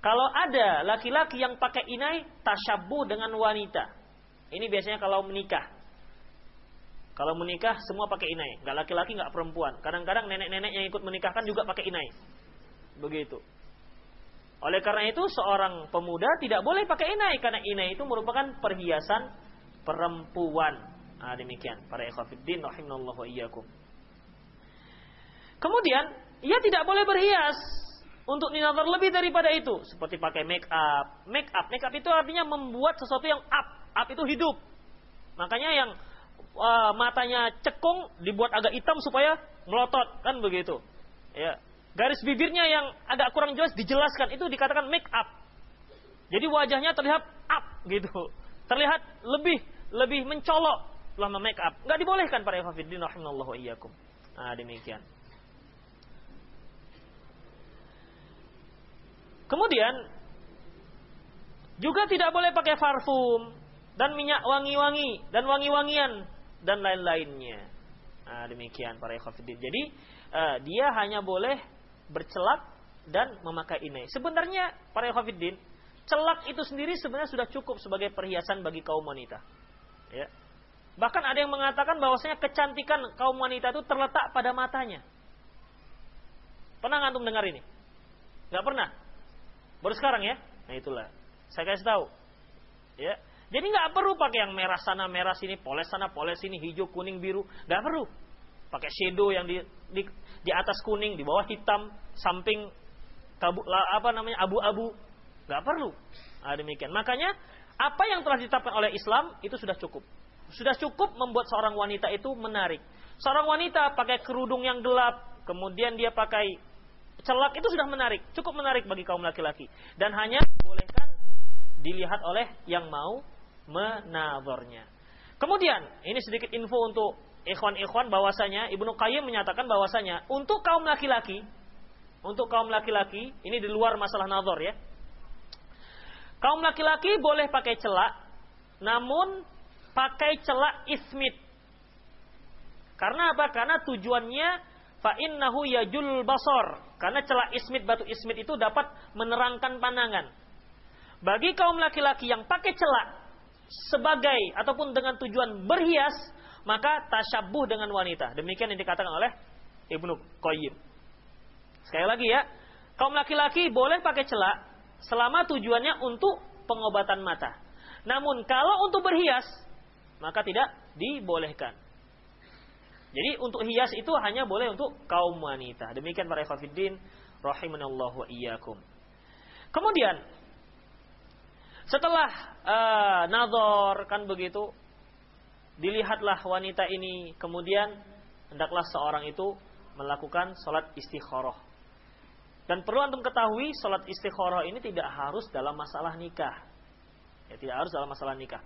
Kalau ada laki-laki yang pakai inai tasyabuh dengan wanita ini biasanya kalau menikah kalau menikah semua pakai inai, nggak laki-laki nggak perempuan. Kadang-kadang nenek-nenek yang ikut menikahkan juga pakai inai. Begitu. Oleh karena itu seorang pemuda tidak boleh pakai inai karena inai itu merupakan perhiasan perempuan. Nah, demikian para ikhwatiddin rahimallahu iyyakum. Kemudian ia tidak boleh berhias untuk dinazar lebih daripada itu, seperti pakai make up. Make up, make up itu artinya membuat sesuatu yang up. Up itu hidup. Makanya yang uh, matanya cekung dibuat agak hitam supaya melotot, kan begitu. Ya. Garis bibirnya yang agak kurang jelas dijelaskan itu dikatakan make up. Jadi wajahnya terlihat up gitu. Terlihat lebih lebih mencolok selama make up. Enggak dibolehkan para ikhwatiddin rahimallahu iyyakum. Nah, demikian. Kemudian juga tidak boleh pakai parfum dan minyak wangi-wangi dan wangi-wangian dan lain-lainnya. Nah, demikian para ikhwatiddin. Jadi uh, dia hanya boleh bercelak dan memakai ini. Sebenarnya para ikhwatiddin, celak itu sendiri sebenarnya sudah cukup sebagai perhiasan bagi kaum wanita. Ya. Bahkan ada yang mengatakan bahwasanya kecantikan kaum wanita itu terletak pada matanya. Pernah antum dengar ini? Gak pernah. Baru sekarang ya. Nah itulah. Saya kasih tahu. Ya. Jadi nggak perlu pakai yang merah sana, merah sini, poles sana, poles sini, hijau, kuning, biru. Nggak perlu. Pakai shadow yang di, di di atas kuning, di bawah hitam, samping kabu, apa namanya abu-abu. Nggak perlu. Nah, demikian. Makanya apa yang telah ditetapkan oleh Islam itu sudah cukup. Sudah cukup membuat seorang wanita itu menarik. Seorang wanita pakai kerudung yang gelap, kemudian dia pakai celak itu sudah menarik, cukup menarik bagi kaum laki-laki dan hanya bolehkan dilihat oleh yang mau menazornya. Kemudian, ini sedikit info untuk ikhwan-ikhwan bahwasanya Ibnu Qayyim menyatakan bahwasanya untuk kaum laki-laki untuk kaum laki-laki, ini di luar masalah nazar ya. Kaum laki-laki boleh pakai celak, namun pakai celak ismit. Karena apa? Karena tujuannya fa innahu yajul basor karena celah ismit batu ismit itu dapat menerangkan pandangan bagi kaum laki-laki yang pakai celak sebagai ataupun dengan tujuan berhias maka tasyabuh dengan wanita demikian yang dikatakan oleh Ibnu Qayyim sekali lagi ya kaum laki-laki boleh pakai celak selama tujuannya untuk pengobatan mata namun kalau untuk berhias maka tidak dibolehkan jadi untuk hias itu hanya boleh untuk kaum wanita. Demikian para ikhwatiddin rahimanallahu wa iyyakum. Kemudian setelah uh, nazar kan begitu dilihatlah wanita ini kemudian hendaklah seorang itu melakukan salat istikharah. Dan perlu antum ketahui salat istikharah ini tidak harus dalam masalah nikah. Ya, tidak harus dalam masalah nikah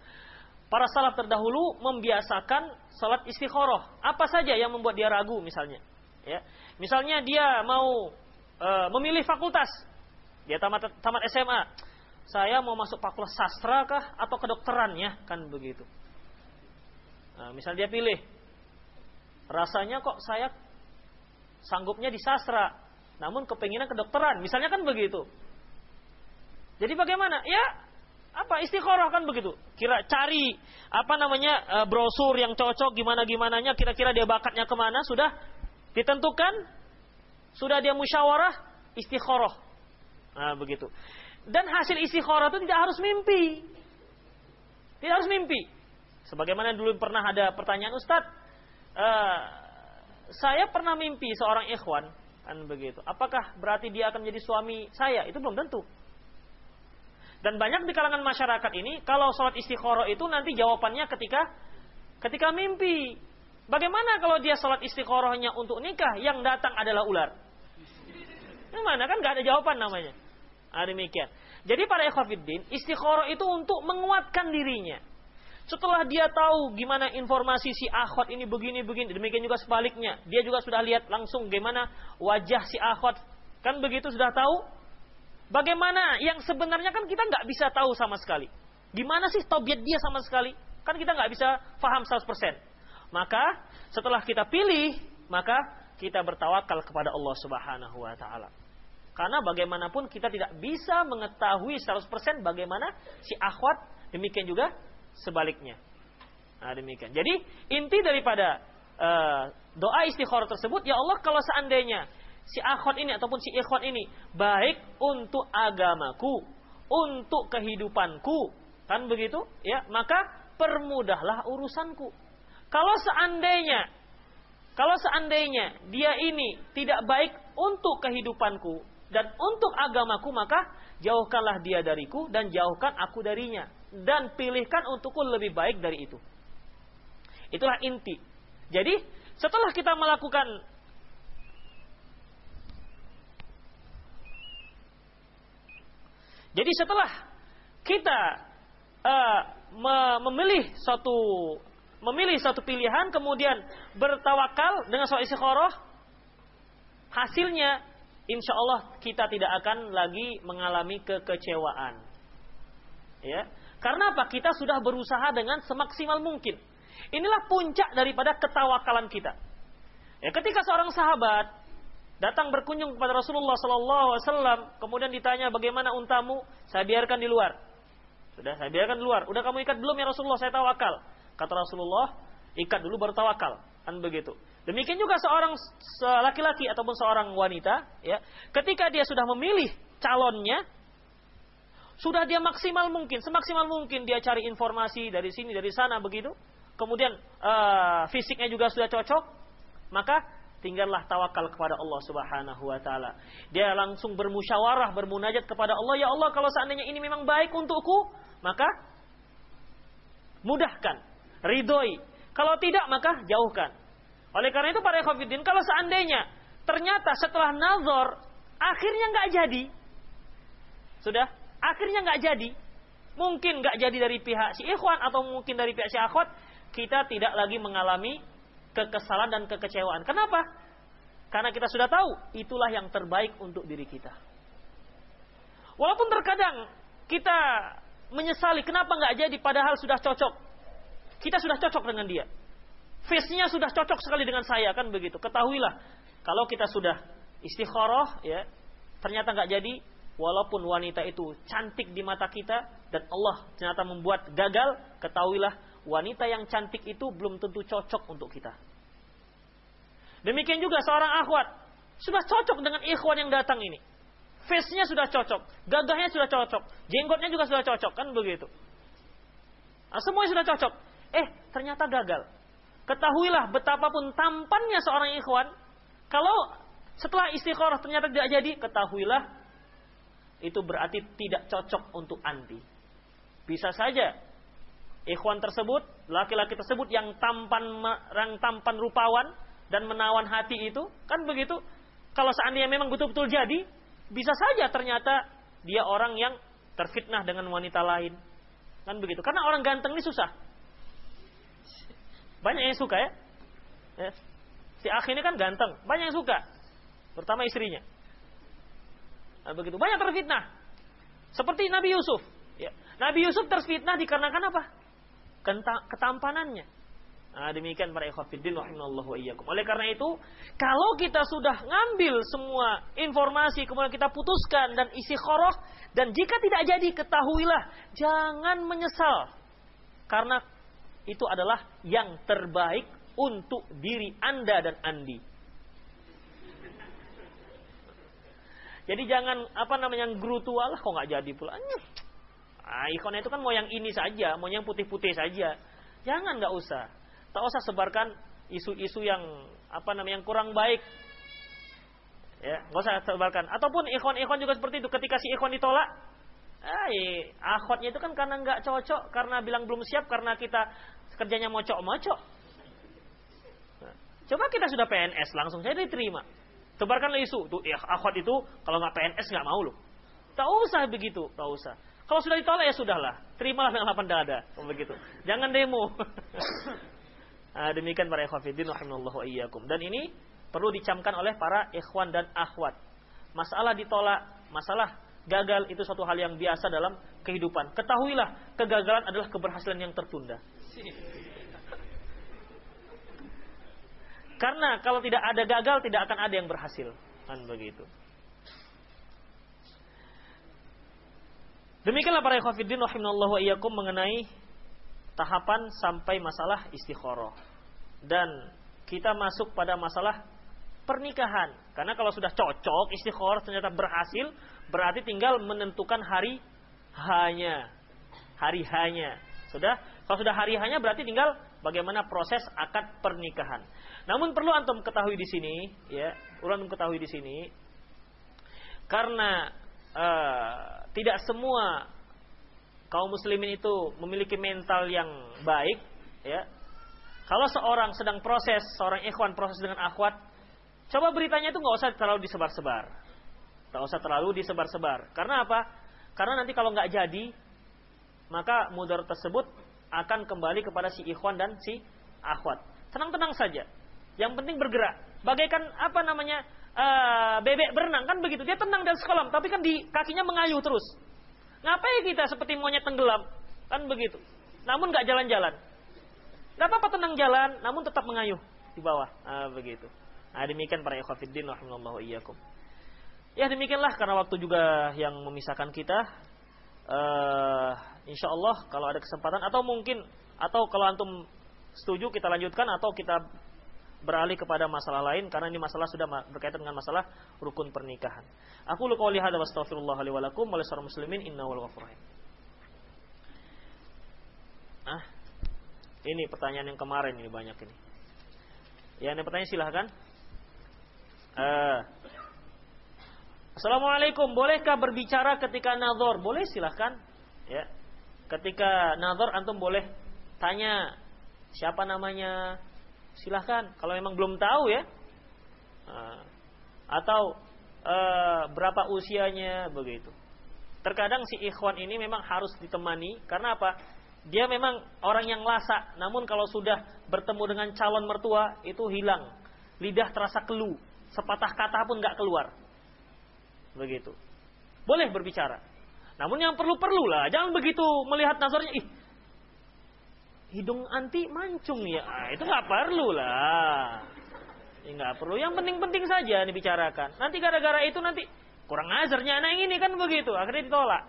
para salaf terdahulu membiasakan salat istikharah. Apa saja yang membuat dia ragu misalnya. Ya. Misalnya dia mau e, memilih fakultas. Dia tamat tamat SMA. Saya mau masuk fakultas sastra kah atau kedokteran ya, kan begitu. Nah, misal dia pilih rasanya kok saya sanggupnya di sastra, namun kepinginan kedokteran, misalnya kan begitu. Jadi bagaimana? Ya apa istikharah kan begitu. Kira cari apa namanya e, brosur yang cocok gimana gimananya kira-kira dia bakatnya ke mana sudah ditentukan sudah dia musyawarah istikharah. Nah, begitu. Dan hasil istikharah itu tidak harus mimpi. Tidak harus mimpi. Sebagaimana dulu pernah ada pertanyaan Ustadz, uh, saya pernah mimpi seorang ikhwan, kan begitu. Apakah berarti dia akan menjadi suami saya? Itu belum tentu. Dan banyak di kalangan masyarakat ini, kalau sholat istikharah itu nanti jawabannya ketika ketika mimpi. Bagaimana kalau dia sholat istikharahnya untuk nikah, yang datang adalah ular? Gimana kan gak ada jawaban namanya. Nah, demikian. Jadi para ikhwafiddin, istikharah itu untuk menguatkan dirinya. Setelah dia tahu gimana informasi si akhwat ini begini-begini, demikian juga sebaliknya. Dia juga sudah lihat langsung gimana wajah si akhwat. Kan begitu sudah tahu, Bagaimana yang sebenarnya kan kita nggak bisa tahu sama sekali. Gimana sih tobiat dia sama sekali? Kan kita nggak bisa paham 100%. Maka setelah kita pilih, maka kita bertawakal kepada Allah Subhanahu wa taala. Karena bagaimanapun kita tidak bisa mengetahui 100% bagaimana si akhwat, demikian juga sebaliknya. Nah, demikian. Jadi inti daripada uh, doa istikharah tersebut, ya Allah kalau seandainya si akhwat ini ataupun si ikhwan ini baik untuk agamaku, untuk kehidupanku, kan begitu? Ya, maka permudahlah urusanku. Kalau seandainya kalau seandainya dia ini tidak baik untuk kehidupanku, dan untuk agamaku maka jauhkanlah dia dariku dan jauhkan aku darinya dan pilihkan untukku lebih baik dari itu. Itulah inti. Jadi setelah kita melakukan Jadi setelah kita uh, memilih satu memilih satu pilihan kemudian bertawakal dengan soal istikharah hasilnya insya Allah kita tidak akan lagi mengalami kekecewaan. Ya. Karena apa? Kita sudah berusaha dengan semaksimal mungkin. Inilah puncak daripada ketawakalan kita. Ya ketika seorang sahabat datang berkunjung kepada Rasulullah Sallallahu Alaihi Wasallam kemudian ditanya bagaimana untamu? Saya biarkan di luar. Sudah saya biarkan di luar. Udah kamu ikat belum ya Rasulullah? Saya tawakal. Kata Rasulullah, ikat dulu baru tawakal. Kan begitu. Demikian juga seorang laki-laki ataupun seorang wanita, ya, ketika dia sudah memilih calonnya, sudah dia maksimal mungkin, semaksimal mungkin dia cari informasi dari sini, dari sana, begitu. Kemudian uh, fisiknya juga sudah cocok, maka tinggallah tawakal kepada Allah Subhanahu wa taala. Dia langsung bermusyawarah, bermunajat kepada Allah, ya Allah kalau seandainya ini memang baik untukku, maka mudahkan ridhoi. Kalau tidak maka jauhkan. Oleh karena itu para ikhwatiddin kalau seandainya ternyata setelah nazar akhirnya nggak jadi, sudah akhirnya nggak jadi, mungkin nggak jadi dari pihak si ikhwan atau mungkin dari pihak si akhwat, kita tidak lagi mengalami kekesalan dan kekecewaan. Kenapa? Karena kita sudah tahu itulah yang terbaik untuk diri kita. Walaupun terkadang kita menyesali kenapa nggak jadi padahal sudah cocok. Kita sudah cocok dengan dia. Face-nya sudah cocok sekali dengan saya kan begitu. Ketahuilah kalau kita sudah istikharah ya ternyata nggak jadi walaupun wanita itu cantik di mata kita dan Allah ternyata membuat gagal, ketahuilah wanita yang cantik itu belum tentu cocok untuk kita. Demikian juga seorang akhwat sudah cocok dengan ikhwan yang datang ini. Face-nya sudah cocok, gagahnya sudah cocok, jenggotnya juga sudah cocok, kan begitu. Nah, semuanya sudah cocok. Eh, ternyata gagal. Ketahuilah betapapun tampannya seorang ikhwan, kalau setelah istikharah ternyata tidak jadi, ketahuilah itu berarti tidak cocok untuk anti. Bisa saja ikhwan tersebut, laki-laki tersebut yang tampan yang tampan rupawan dan menawan hati itu, kan begitu? Kalau seandainya memang betul-betul jadi, bisa saja ternyata dia orang yang terfitnah dengan wanita lain. Kan begitu. Karena orang ganteng ini susah. Banyak yang suka ya. ya. Si akh ini kan ganteng, banyak yang suka. Terutama istrinya. Nah, begitu. Banyak terfitnah. Seperti Nabi Yusuf. Ya. Nabi Yusuf terfitnah dikarenakan apa? Ketampanannya. Nah, demikian para ikhwatiddin rahimallahu wa iyyakum. Oleh karena itu, kalau kita sudah ngambil semua informasi kemudian kita putuskan dan isi khoroh dan jika tidak jadi ketahuilah jangan menyesal. Karena itu adalah yang terbaik untuk diri Anda dan Andi. Jadi jangan apa namanya gerutu lah kok nggak jadi pula. Ah, ikonnya itu kan mau yang ini saja, mau yang putih-putih saja. Jangan nggak usah. Tak usah sebarkan isu-isu yang apa namanya yang kurang baik. Ya, nggak usah sebarkan. Ataupun ikhwan-ikhwan juga seperti itu. Ketika si ikhwan ditolak, eh, akhwatnya itu kan karena nggak cocok, karena bilang belum siap, karena kita kerjanya mocok-mocok. Nah, coba kita sudah PNS langsung saya diterima. Tebarkanlah isu, tuh ya, akhwat itu kalau nggak PNS nggak mau loh. Tak usah begitu, tak usah. Kalau sudah ditolak ya sudahlah, terimalah dengan lapang dada, begitu. Jangan demo. nah, demikian para ikhwatiddin rahimallahu iyyakum. Dan ini perlu dicamkan oleh para ikhwan dan akhwat. Masalah ditolak, masalah gagal itu suatu hal yang biasa dalam kehidupan. Ketahuilah, kegagalan adalah keberhasilan yang tertunda. Karena kalau tidak ada gagal, tidak akan ada yang berhasil. Kan begitu. Demikianlah para ikhwatiddin rahimallahu wa iyyakum mengenai tahapan sampai masalah istikharah. Dan kita masuk pada masalah pernikahan. Karena kalau sudah cocok istikharah ternyata berhasil, berarti tinggal menentukan hari hanya. Hari hanya. Sudah? Kalau sudah hari hanya berarti tinggal bagaimana proses akad pernikahan. Namun perlu antum ketahui di sini, ya, perlu antum ketahui di sini, karena uh, tidak semua kaum muslimin itu memiliki mental yang baik, ya. Kalau seorang sedang proses, seorang ikhwan proses dengan akhwat, coba beritanya itu nggak usah terlalu disebar-sebar, nggak usah terlalu disebar-sebar. Karena apa? Karena nanti kalau nggak jadi, maka mudar tersebut akan kembali kepada si ikhwan dan si akhwat. Tenang-tenang saja. Yang penting bergerak. Bagaikan apa namanya uh, bebek berenang kan begitu. Dia tenang dan sekolah, tapi kan di kakinya mengayuh terus. Ngapain kita seperti monyet tenggelam? Kan begitu. Namun nggak jalan-jalan. Gak apa-apa tenang jalan, namun tetap mengayuh di bawah. Nah, begitu. Nah, demikian para ikhwafiddin rahimallahu iyyakum. Ya demikianlah karena waktu juga yang memisahkan kita. Uh, insya Allah kalau ada kesempatan atau mungkin atau kalau antum setuju kita lanjutkan atau kita beralih kepada masalah lain karena ini masalah sudah berkaitan dengan masalah rukun pernikahan. Aku lu qouli hadza wastaghfirullah li wa lakum wa muslimin innahu ghafurur. Ah, ini pertanyaan yang kemarin ini banyak ini. Ya, ini pertanyaan silahkan. Uh, Assalamualaikum, bolehkah berbicara ketika nazar? Boleh silahkan. Ya, ketika nazar antum boleh tanya siapa namanya, silahkan. Kalau memang belum tahu ya, uh, atau uh, berapa usianya begitu. Terkadang si ikhwan ini memang harus ditemani karena apa? dia memang orang yang lasak, namun kalau sudah bertemu dengan calon mertua itu hilang. Lidah terasa kelu, sepatah kata pun nggak keluar. Begitu. Boleh berbicara. Namun yang perlu-perlu lah, jangan begitu melihat nazarnya, ih, hidung anti mancung ya, ah, itu nggak perlu lah. Nggak perlu, yang penting-penting saja dibicarakan. Nanti gara-gara itu nanti kurang ajarnya anak ini kan begitu, akhirnya ditolak.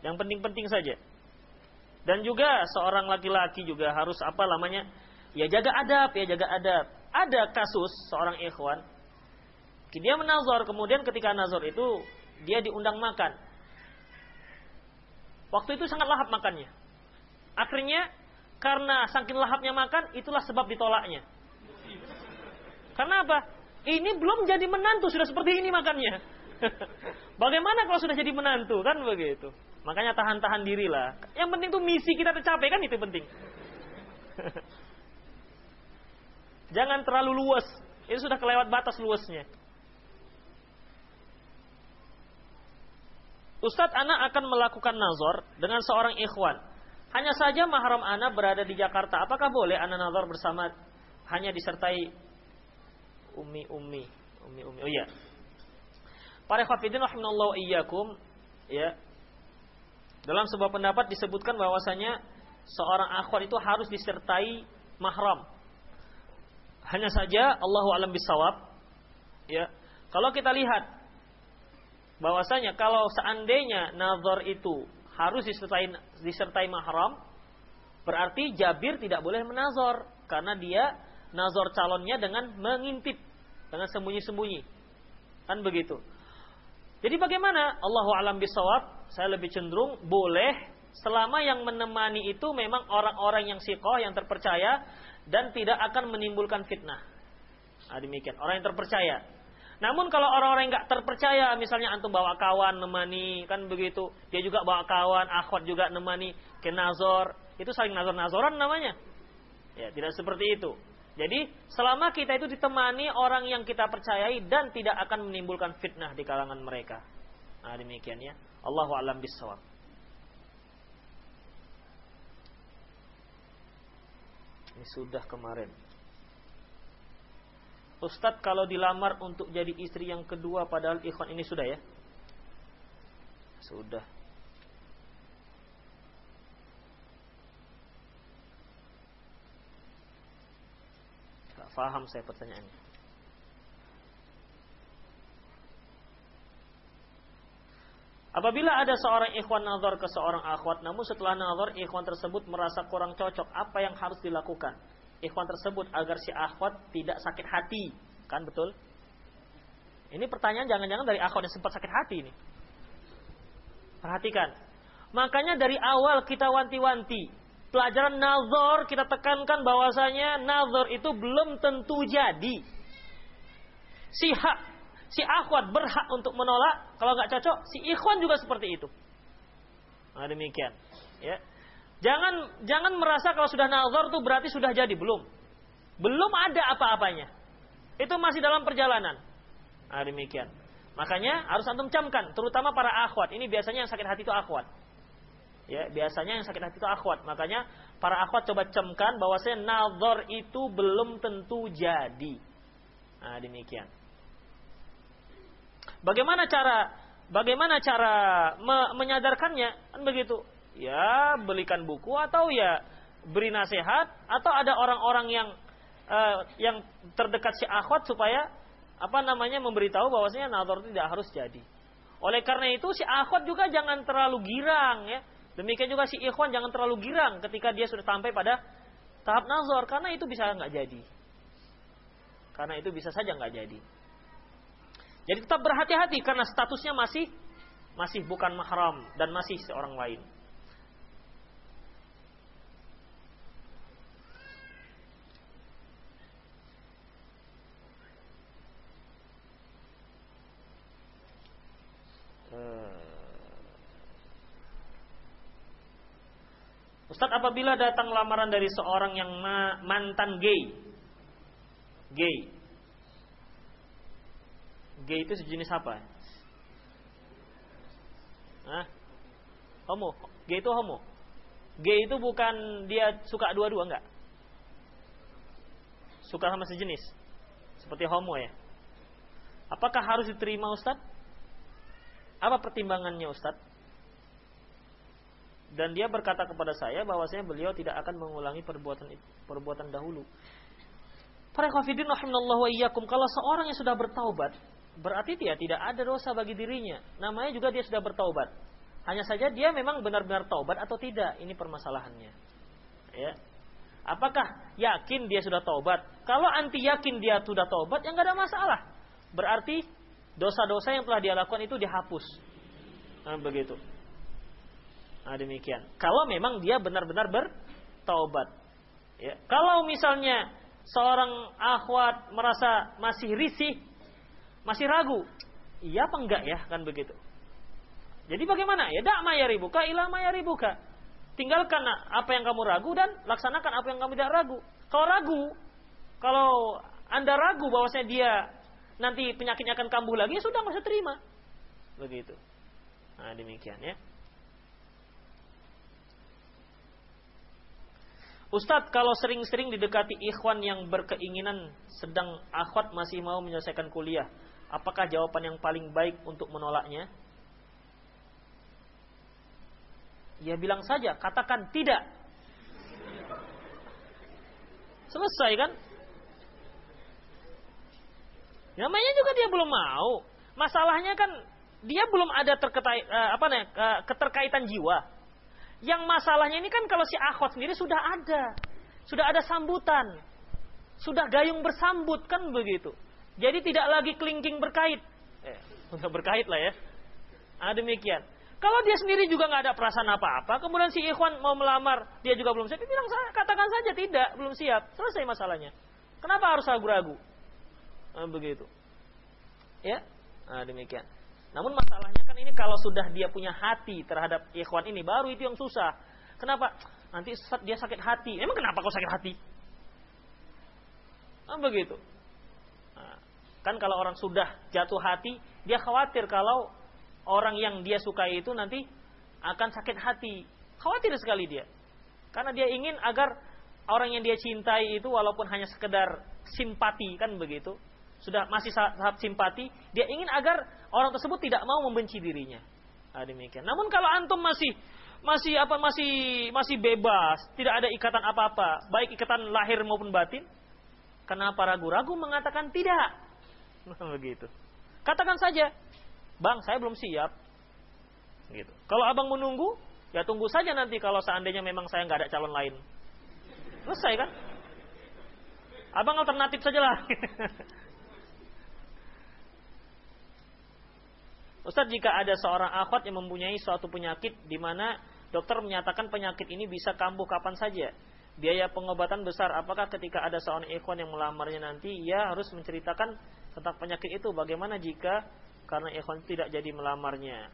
Yang penting-penting saja. Dan juga seorang laki-laki juga harus apa namanya? Ya jaga adab, ya jaga adab. Ada kasus seorang ikhwan dia menazor, kemudian ketika nazar itu dia diundang makan. Waktu itu sangat lahap makannya. Akhirnya karena saking lahapnya makan, itulah sebab ditolaknya. Karena apa? Ini belum jadi menantu sudah seperti ini makannya. Bagaimana kalau sudah jadi menantu kan begitu? Makanya tahan-tahan dirilah. Yang penting tuh misi kita tercapai kan itu penting. Jangan terlalu luas. Itu sudah kelewat batas luasnya. Ustadz anak akan melakukan nazar dengan seorang ikhwan. Hanya saja mahram anak berada di Jakarta. Apakah boleh anak nazar bersama hanya disertai umi-umi? Umi-umi. Oh iya. Para khafidin rahimallahu iyyakum ya. Dalam sebuah pendapat disebutkan bahwasanya seorang akhwat itu harus disertai mahram. Hanya saja Allahu alam bisawab ya. Kalau kita lihat bahwasanya kalau seandainya nazar itu harus disertai disertai mahram berarti Jabir tidak boleh menazar karena dia nazar calonnya dengan mengintip dengan sembunyi-sembunyi. Kan begitu. Jadi bagaimana? Allahu alam bisawab, saya lebih cenderung boleh selama yang menemani itu memang orang-orang yang sikoh, yang terpercaya dan tidak akan menimbulkan fitnah. Nah, demikian, orang yang terpercaya. Namun kalau orang-orang yang nggak terpercaya, misalnya antum bawa kawan nemani, kan begitu. Dia juga bawa kawan, akhwat juga nemani, ke nazor. Itu saling nazor-nazoran namanya. Ya, tidak seperti itu. Jadi selama kita itu ditemani orang yang kita percayai dan tidak akan menimbulkan fitnah di kalangan mereka. Nah demikian ya. Allahu alam bisawab. Ini sudah kemarin. Ustadz kalau dilamar untuk jadi istri yang kedua padahal ikhwan ini sudah ya? Sudah. Faham saya pertanyaannya. Apabila ada seorang ikhwan nazar ke seorang akhwat, namun setelah nazar ikhwan tersebut merasa kurang cocok, apa yang harus dilakukan? Ikhwan tersebut agar si akhwat tidak sakit hati, kan betul? Ini pertanyaan jangan-jangan dari akhwat yang sempat sakit hati ini. Perhatikan. Makanya dari awal kita wanti-wanti, pelajaran nazar kita tekankan bahwasanya nazar itu belum tentu jadi. Si hak, si akhwat berhak untuk menolak, kalau nggak cocok, si ikhwan juga seperti itu. Nah, demikian. Ya. Jangan jangan merasa kalau sudah nazar itu berarti sudah jadi, belum. Belum ada apa-apanya. Itu masih dalam perjalanan. Nah, demikian. Makanya harus antum camkan, terutama para akhwat. Ini biasanya yang sakit hati itu akhwat. Ya, biasanya yang sakit hati itu akhwat. Makanya para akhwat coba camkan bahwasanya nazar itu belum tentu jadi. Nah, demikian. Bagaimana cara bagaimana cara me menyadarkannya? Kan begitu. Ya, belikan buku atau ya beri nasihat atau ada orang-orang yang uh, yang terdekat si akhwat supaya apa namanya memberitahu bahwasanya nazar tidak harus jadi. Oleh karena itu si akhwat juga jangan terlalu girang ya Demikian juga si ikhwan jangan terlalu girang ketika dia sudah sampai pada tahap nazar karena itu bisa nggak jadi. Karena itu bisa saja nggak jadi. Jadi tetap berhati-hati karena statusnya masih masih bukan mahram dan masih seorang lain. Ustadz apabila datang lamaran dari seorang yang mantan gay. Gay. Gay itu sejenis apa? Hah? Homo. Gay itu homo. Gay itu bukan dia suka dua-dua enggak? Suka sama sejenis. Seperti homo ya. Apakah harus diterima Ustadz? Apa pertimbangannya Ustadz? Dan dia berkata kepada saya bahwasanya beliau tidak akan mengulangi perbuatan perbuatan dahulu. Para khafidin rahimallahu wa iyyakum kalau seorang yang sudah bertaubat berarti dia tidak ada dosa bagi dirinya. Namanya juga dia sudah bertaubat. Hanya saja dia memang benar-benar taubat atau tidak, ini permasalahannya. Ya. Apakah yakin dia sudah taubat? Kalau anti yakin dia sudah taubat, ya nggak ada masalah. Berarti dosa-dosa yang telah dia lakukan itu dihapus. Nah, begitu. Nah, demikian. Kalau memang dia benar-benar bertaubat. Ya. Kalau misalnya seorang akhwat merasa masih risih, masih ragu, iya apa enggak ya kan begitu. Jadi bagaimana? Ya dak mayaribuka ila mayaribuka. Tinggalkan apa yang kamu ragu dan laksanakan apa yang kamu tidak ragu. Kalau ragu, kalau Anda ragu bahwasanya dia nanti penyakitnya akan kambuh lagi, ya sudah nggak usah terima. Begitu. Nah, demikian ya. Ustadz kalau sering-sering didekati ikhwan yang berkeinginan sedang akhwat masih mau menyelesaikan kuliah, apakah jawaban yang paling baik untuk menolaknya? Ya bilang saja, katakan tidak. Selesai kan? Namanya juga dia belum mau. Masalahnya kan dia belum ada uh, apa nih, keterkaitan jiwa. Yang masalahnya ini kan kalau si akhwat sendiri sudah ada. Sudah ada sambutan. Sudah gayung bersambut kan begitu. Jadi tidak lagi kelingking berkait. Eh, udah berkait lah ya. Nah, demikian. Kalau dia sendiri juga nggak ada perasaan apa-apa, kemudian si ikhwan mau melamar, dia juga belum siap, dia bilang katakan saja tidak, belum siap, selesai masalahnya. Kenapa harus ragu-ragu? Nah, begitu. Ya, nah, demikian. Namun masalahnya kan ini kalau sudah dia punya hati terhadap ikhwan ini baru itu yang susah. Kenapa? Nanti dia sakit hati. Emang kenapa kau sakit hati? Nah, begitu. Nah, kan kalau orang sudah jatuh hati, dia khawatir kalau orang yang dia sukai itu nanti akan sakit hati. Khawatir sekali dia. Karena dia ingin agar orang yang dia cintai itu walaupun hanya sekedar simpati kan begitu, sudah masih tahap simpati, dia ingin agar orang tersebut tidak mau membenci dirinya. Nah, demikian. Namun kalau antum masih masih apa masih masih bebas, tidak ada ikatan apa-apa, baik ikatan lahir maupun batin, kenapa ragu-ragu mengatakan tidak? Begitu. Katakan saja, "Bang, saya belum siap." Gitu. Kalau abang menunggu, ya tunggu saja nanti kalau seandainya memang saya nggak ada calon lain. Selesai kan? Abang alternatif sajalah. Ustaz jika ada seorang akhwat yang mempunyai suatu penyakit di mana dokter menyatakan penyakit ini bisa kambuh kapan saja. Biaya pengobatan besar. Apakah ketika ada seorang ikhwan yang melamarnya nanti, ia harus menceritakan tentang penyakit itu? Bagaimana jika karena ikhwan tidak jadi melamarnya?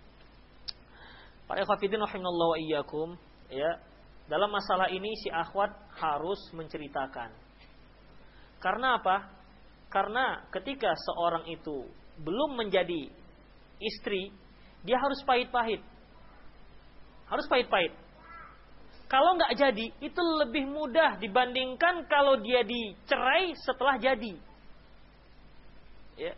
Para ikhwafidin rahimahullah wa iyyakum, ya. Dalam masalah ini si akhwat harus menceritakan. Karena apa? Karena ketika seorang itu belum menjadi istri, dia harus pahit-pahit. Harus pahit-pahit. Kalau nggak jadi, itu lebih mudah dibandingkan kalau dia dicerai setelah jadi. Ya.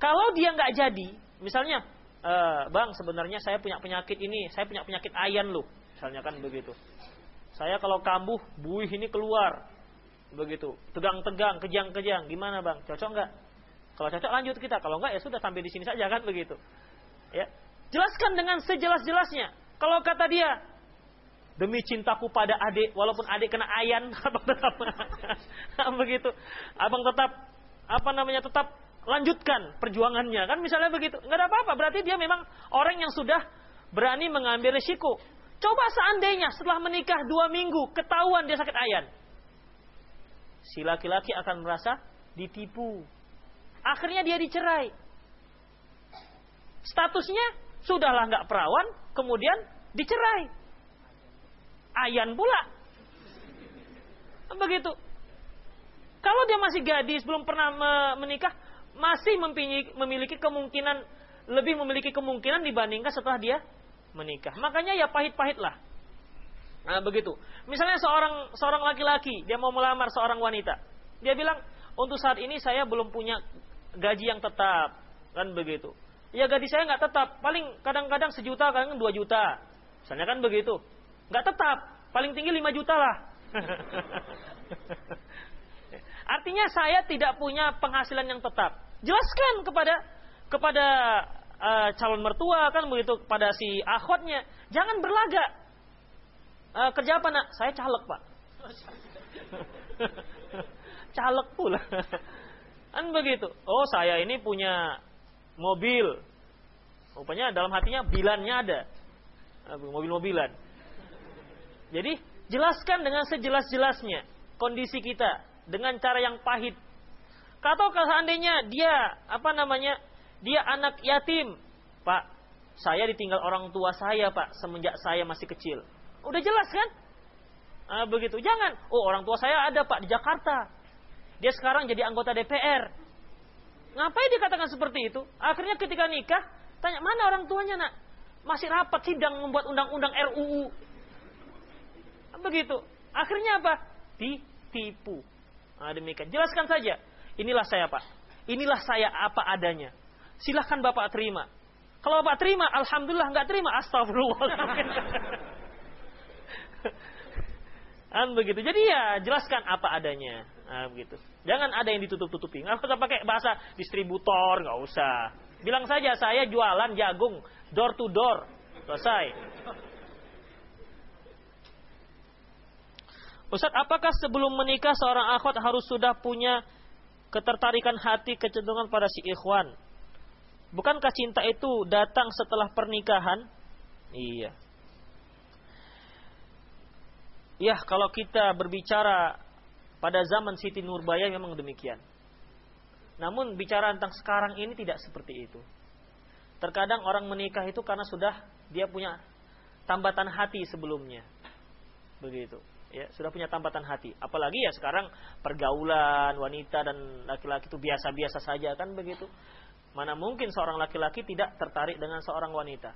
Kalau dia nggak jadi, misalnya, e, bang sebenarnya saya punya penyakit ini, saya punya penyakit ayan loh, misalnya kan begitu. Saya kalau kambuh, buih ini keluar, begitu, tegang-tegang, kejang-kejang, gimana bang? Cocok nggak? Kalau cocok lanjut kita, kalau nggak ya sudah sampai di sini saja kan begitu. Ya, jelaskan dengan sejelas-jelasnya. Kalau kata dia, demi cintaku pada adik, walaupun adik kena ayan, abang tetap begitu. Abang tetap apa namanya tetap lanjutkan perjuangannya. Kan misalnya begitu. Nggak ada apa-apa. Berarti dia memang orang yang sudah berani mengambil risiko. Coba seandainya setelah menikah dua minggu ketahuan dia sakit ayan. Si laki-laki akan merasa ditipu akhirnya dia dicerai statusnya sudahlah nggak perawan kemudian dicerai ayan pula begitu kalau dia masih gadis belum pernah menikah masih memiliki kemungkinan lebih memiliki kemungkinan dibandingkan setelah dia menikah. Makanya ya pahit-pahitlah. Nah, begitu. Misalnya seorang seorang laki-laki dia mau melamar seorang wanita. Dia bilang, "Untuk saat ini saya belum punya gaji yang tetap." Kan begitu. Ya gaji saya nggak tetap, paling kadang-kadang sejuta, kadang dua juta. Misalnya kan begitu. Nggak tetap, paling tinggi lima juta lah. Artinya saya tidak punya penghasilan yang tetap. Jelaskan kepada kepada uh, calon mertua kan begitu kepada si akhwatnya, jangan berlagak. Uh, kerja apa nak? Saya caleg pak. caleg pula. Kan begitu. Oh saya ini punya mobil. Rupanya dalam hatinya bilannya ada. Eh, mobil-mobilan. Jadi jelaskan dengan sejelas-jelasnya kondisi kita dengan cara yang pahit. Atau seandainya dia apa namanya dia anak yatim, Pak, saya ditinggal orang tua saya Pak semenjak saya masih kecil. Udah jelas kan? Nah, begitu. Jangan. Oh orang tua saya ada Pak di Jakarta. Dia sekarang jadi anggota DPR. Ngapain dikatakan seperti itu? Akhirnya ketika nikah, tanya mana orang tuanya nak? Masih rapat sidang membuat undang-undang RUU. Begitu. Akhirnya apa? Ditipu. Nah, demikian. Jelaskan saja. Inilah saya Pak. Inilah saya apa adanya. Silahkan Bapak terima. Kalau Bapak terima, Alhamdulillah nggak terima, Astagfirullah. kan begitu. Jadi ya jelaskan apa adanya. Nah, begitu. Jangan ada yang ditutup-tutupi. Nggak usah pakai bahasa distributor, nggak usah. Bilang saja saya jualan jagung door to door. Selesai. Ustaz, apakah sebelum menikah seorang akhwat harus sudah punya ketertarikan hati kecenderungan pada si ikhwan? Bukankah cinta itu datang setelah pernikahan? Iya. Ya, kalau kita berbicara pada zaman Siti Nurbaya memang demikian. Namun bicara tentang sekarang ini tidak seperti itu. Terkadang orang menikah itu karena sudah dia punya tambatan hati sebelumnya. Begitu ya sudah punya tambatan hati. Apalagi ya sekarang pergaulan wanita dan laki-laki itu biasa-biasa saja kan begitu. Mana mungkin seorang laki-laki tidak tertarik dengan seorang wanita.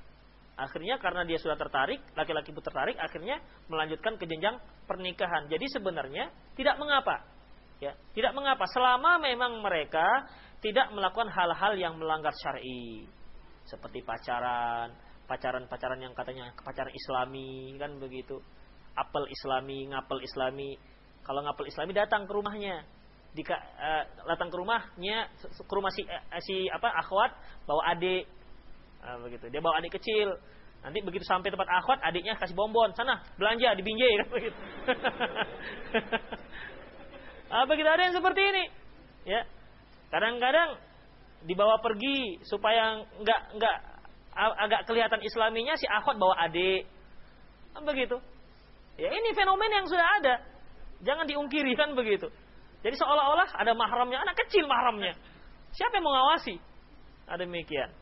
Akhirnya karena dia sudah tertarik, laki-laki itu tertarik, akhirnya melanjutkan ke jenjang pernikahan. Jadi sebenarnya tidak mengapa. Ya, tidak mengapa selama memang mereka tidak melakukan hal-hal yang melanggar syar'i. Seperti pacaran, pacaran-pacaran yang katanya pacaran islami kan begitu apel islami, ngapel islami. Kalau ngapel islami datang ke rumahnya. Di, uh, datang ke rumahnya ke rumah si, uh, si apa akhwat bawa adik uh, begitu dia bawa adik kecil nanti begitu sampai tempat akhwat adiknya kasih bonbon sana belanja di binjai kan begitu ah begitu ada yang seperti ini ya kadang-kadang dibawa pergi supaya nggak nggak agak kelihatan islaminya si akhwat bawa adik Kan begitu. Ya ini fenomena yang sudah ada. Jangan diungkiri kan begitu. Jadi seolah-olah ada mahramnya, anak kecil mahramnya. Siapa yang mengawasi? Ada demikian.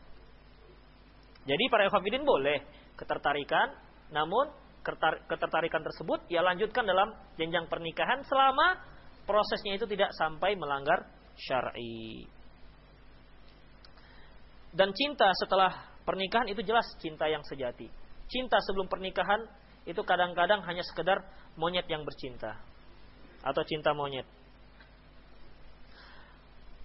Jadi para ikhwafidin boleh ketertarikan, namun ketertarikan tersebut ia lanjutkan dalam jenjang pernikahan selama prosesnya itu tidak sampai melanggar syar'i. Dan cinta setelah pernikahan itu jelas cinta yang sejati. Cinta sebelum pernikahan itu kadang-kadang hanya sekedar monyet yang bercinta atau cinta monyet.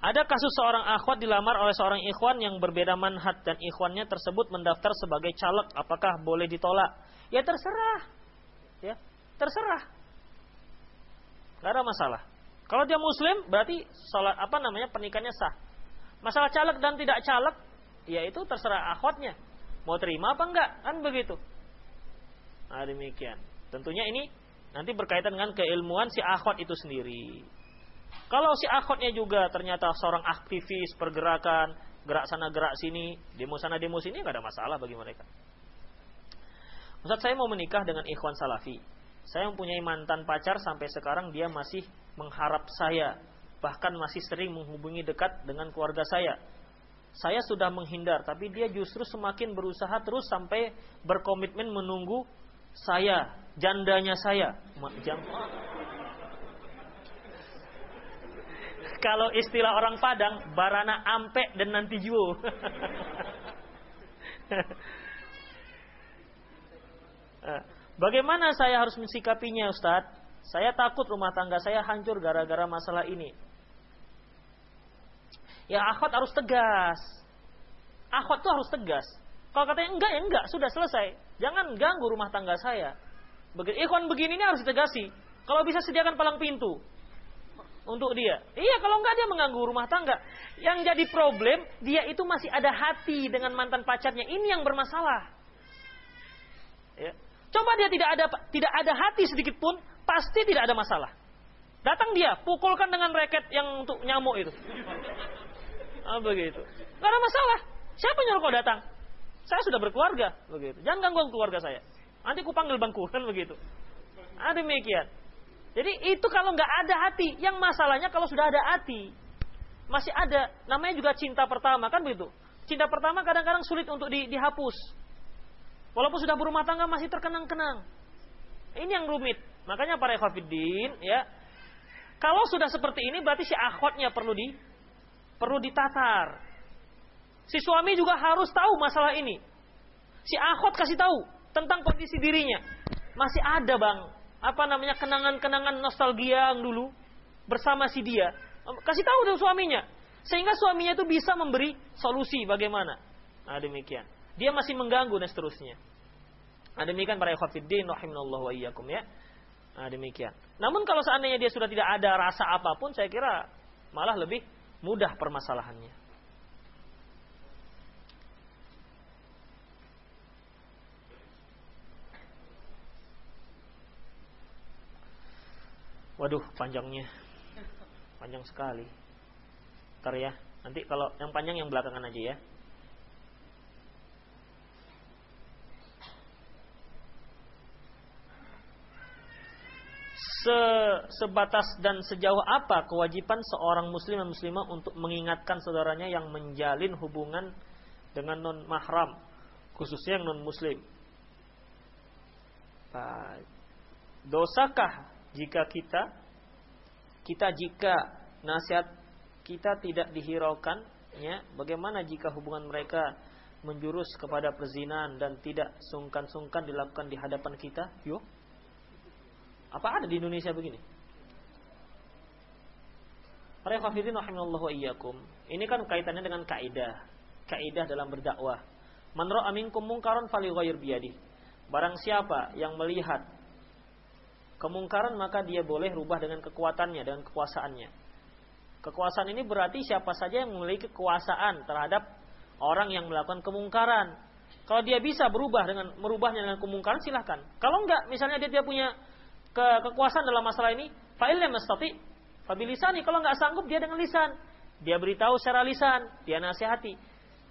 Ada kasus seorang akhwat dilamar oleh seorang ikhwan yang berbeda manhat dan ikhwannya tersebut mendaftar sebagai caleg. Apakah boleh ditolak? Ya terserah. Ya, terserah. Gak ada masalah. Kalau dia muslim berarti salat apa namanya pernikahannya sah. Masalah caleg dan tidak caleg, ya itu terserah akhwatnya. Mau terima apa enggak? Kan begitu. Nah, demikian. Tentunya ini nanti berkaitan dengan keilmuan si akhwat itu sendiri. Kalau si akhwatnya juga ternyata seorang aktivis pergerakan, gerak sana gerak sini, demo sana demo sini nggak ada masalah bagi mereka. Ustaz saya mau menikah dengan ikhwan salafi. Saya mempunyai mantan pacar sampai sekarang dia masih mengharap saya, bahkan masih sering menghubungi dekat dengan keluarga saya. Saya sudah menghindar, tapi dia justru semakin berusaha terus sampai berkomitmen menunggu saya, jandanya saya. Jam, kalau istilah orang Padang, barana ampe dan nanti juo. Bagaimana saya harus mensikapinya Ustadz? Saya takut rumah tangga saya hancur gara-gara masalah ini. Ya akhwat harus tegas. Akhwat tuh harus tegas. Kalau katanya enggak ya enggak, sudah selesai. Jangan ganggu rumah tangga saya. Begitu ikhwan begini ini harus ditegasi. Kalau bisa sediakan palang pintu untuk dia. Iya, kalau enggak dia mengganggu rumah tangga. Yang jadi problem, dia itu masih ada hati dengan mantan pacarnya. Ini yang bermasalah. Ya. Coba dia tidak ada tidak ada hati sedikit pun, pasti tidak ada masalah. Datang dia, pukulkan dengan reket yang untuk nyamuk itu. Ah, begitu. Gak ada masalah. Siapa nyuruh kau datang? Saya sudah berkeluarga, begitu. Jangan ganggu keluarga saya. Nanti ku panggil bangku kan begitu. Ah demikian. Jadi itu kalau nggak ada hati, yang masalahnya kalau sudah ada hati, masih ada. Namanya juga cinta pertama kan begitu. Cinta pertama kadang-kadang sulit untuk di, dihapus. Walaupun sudah berumah tangga masih terkenang-kenang. Ini yang rumit. Makanya para ikhwatiddin ya, kalau sudah seperti ini berarti si akhwatnya perlu di perlu ditatar. Si suami juga harus tahu masalah ini. Si akhwat kasih tahu tentang kondisi dirinya. Masih ada bang, apa namanya kenangan-kenangan nostalgia yang dulu bersama si dia. Kasih tahu dong suaminya. Sehingga suaminya itu bisa memberi solusi bagaimana. Nah, demikian. Dia masih mengganggu dan seterusnya. Nah, demikian para ikhwatiddin rahimanallahu wa iyyakum ya. Nah, demikian. Namun kalau seandainya dia sudah tidak ada rasa apa pun, saya kira malah lebih mudah permasalahannya. Waduh, panjangnya. Panjang sekali. Ntar ya. Nanti kalau yang panjang yang belakangan aja ya. Se sebatas dan sejauh apa kewajiban seorang muslim dan muslimah untuk mengingatkan saudaranya yang menjalin hubungan dengan non mahram, khususnya yang non muslim. Dosakah jika kita kita jika nasihat kita tidak dihiraukan ya bagaimana jika hubungan mereka menjurus kepada perzinahan dan tidak sungkan-sungkan dilakukan di hadapan kita yuk apa ada di Indonesia begini Para hafidin rahimallahu iyyakum. Ini kan kaitannya dengan kaidah. Kaidah dalam berdakwah. Man ra'a minkum mungkaran falyughayyir. Barang siapa yang melihat kemungkaran maka dia boleh rubah dengan kekuatannya dengan kekuasaannya. Kekuasaan ini berarti siapa saja yang memiliki kekuasaan terhadap orang yang melakukan kemungkaran. Kalau dia bisa berubah dengan merubahnya dengan kemungkaran silahkan. Kalau enggak, misalnya dia tidak punya ke kekuasaan dalam masalah ini, fa'ilnya mustati, fabilisani. Kalau enggak sanggup dia dengan lisan. Dia beritahu secara lisan, dia nasihati.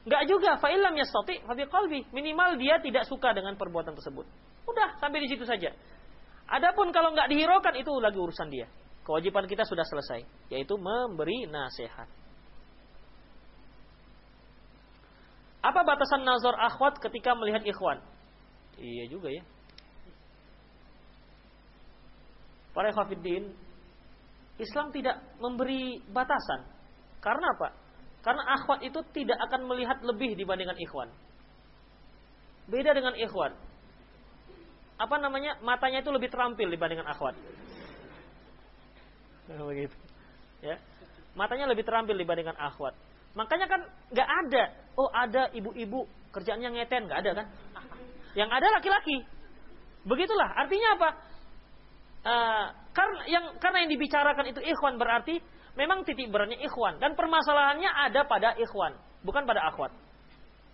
Enggak juga, fa'ilam yastati, fabi qalbi. Minimal dia tidak suka dengan perbuatan tersebut. Udah sampai di situ saja. Adapun kalau nggak dihiraukan itu lagi urusan dia. Kewajiban kita sudah selesai, yaitu memberi nasihat. Apa batasan nazar akhwat ketika melihat ikhwan? Iya juga ya. Para khafiddin, Islam tidak memberi batasan. Karena apa? Karena akhwat itu tidak akan melihat lebih dibandingkan ikhwan. Beda dengan ikhwan. Apa namanya? Matanya itu lebih terampil dibandingkan akhwat. Begitu. Ya. Matanya lebih terampil dibandingkan akhwat. Makanya kan nggak ada. Oh ada ibu-ibu kerjaannya ngeten nggak ada kan? Yang ada laki-laki. Begitulah. Artinya apa? Uh, karena yang karena yang dibicarakan itu ikhwan berarti memang titik beratnya ikhwan dan permasalahannya ada pada ikhwan bukan pada akhwat.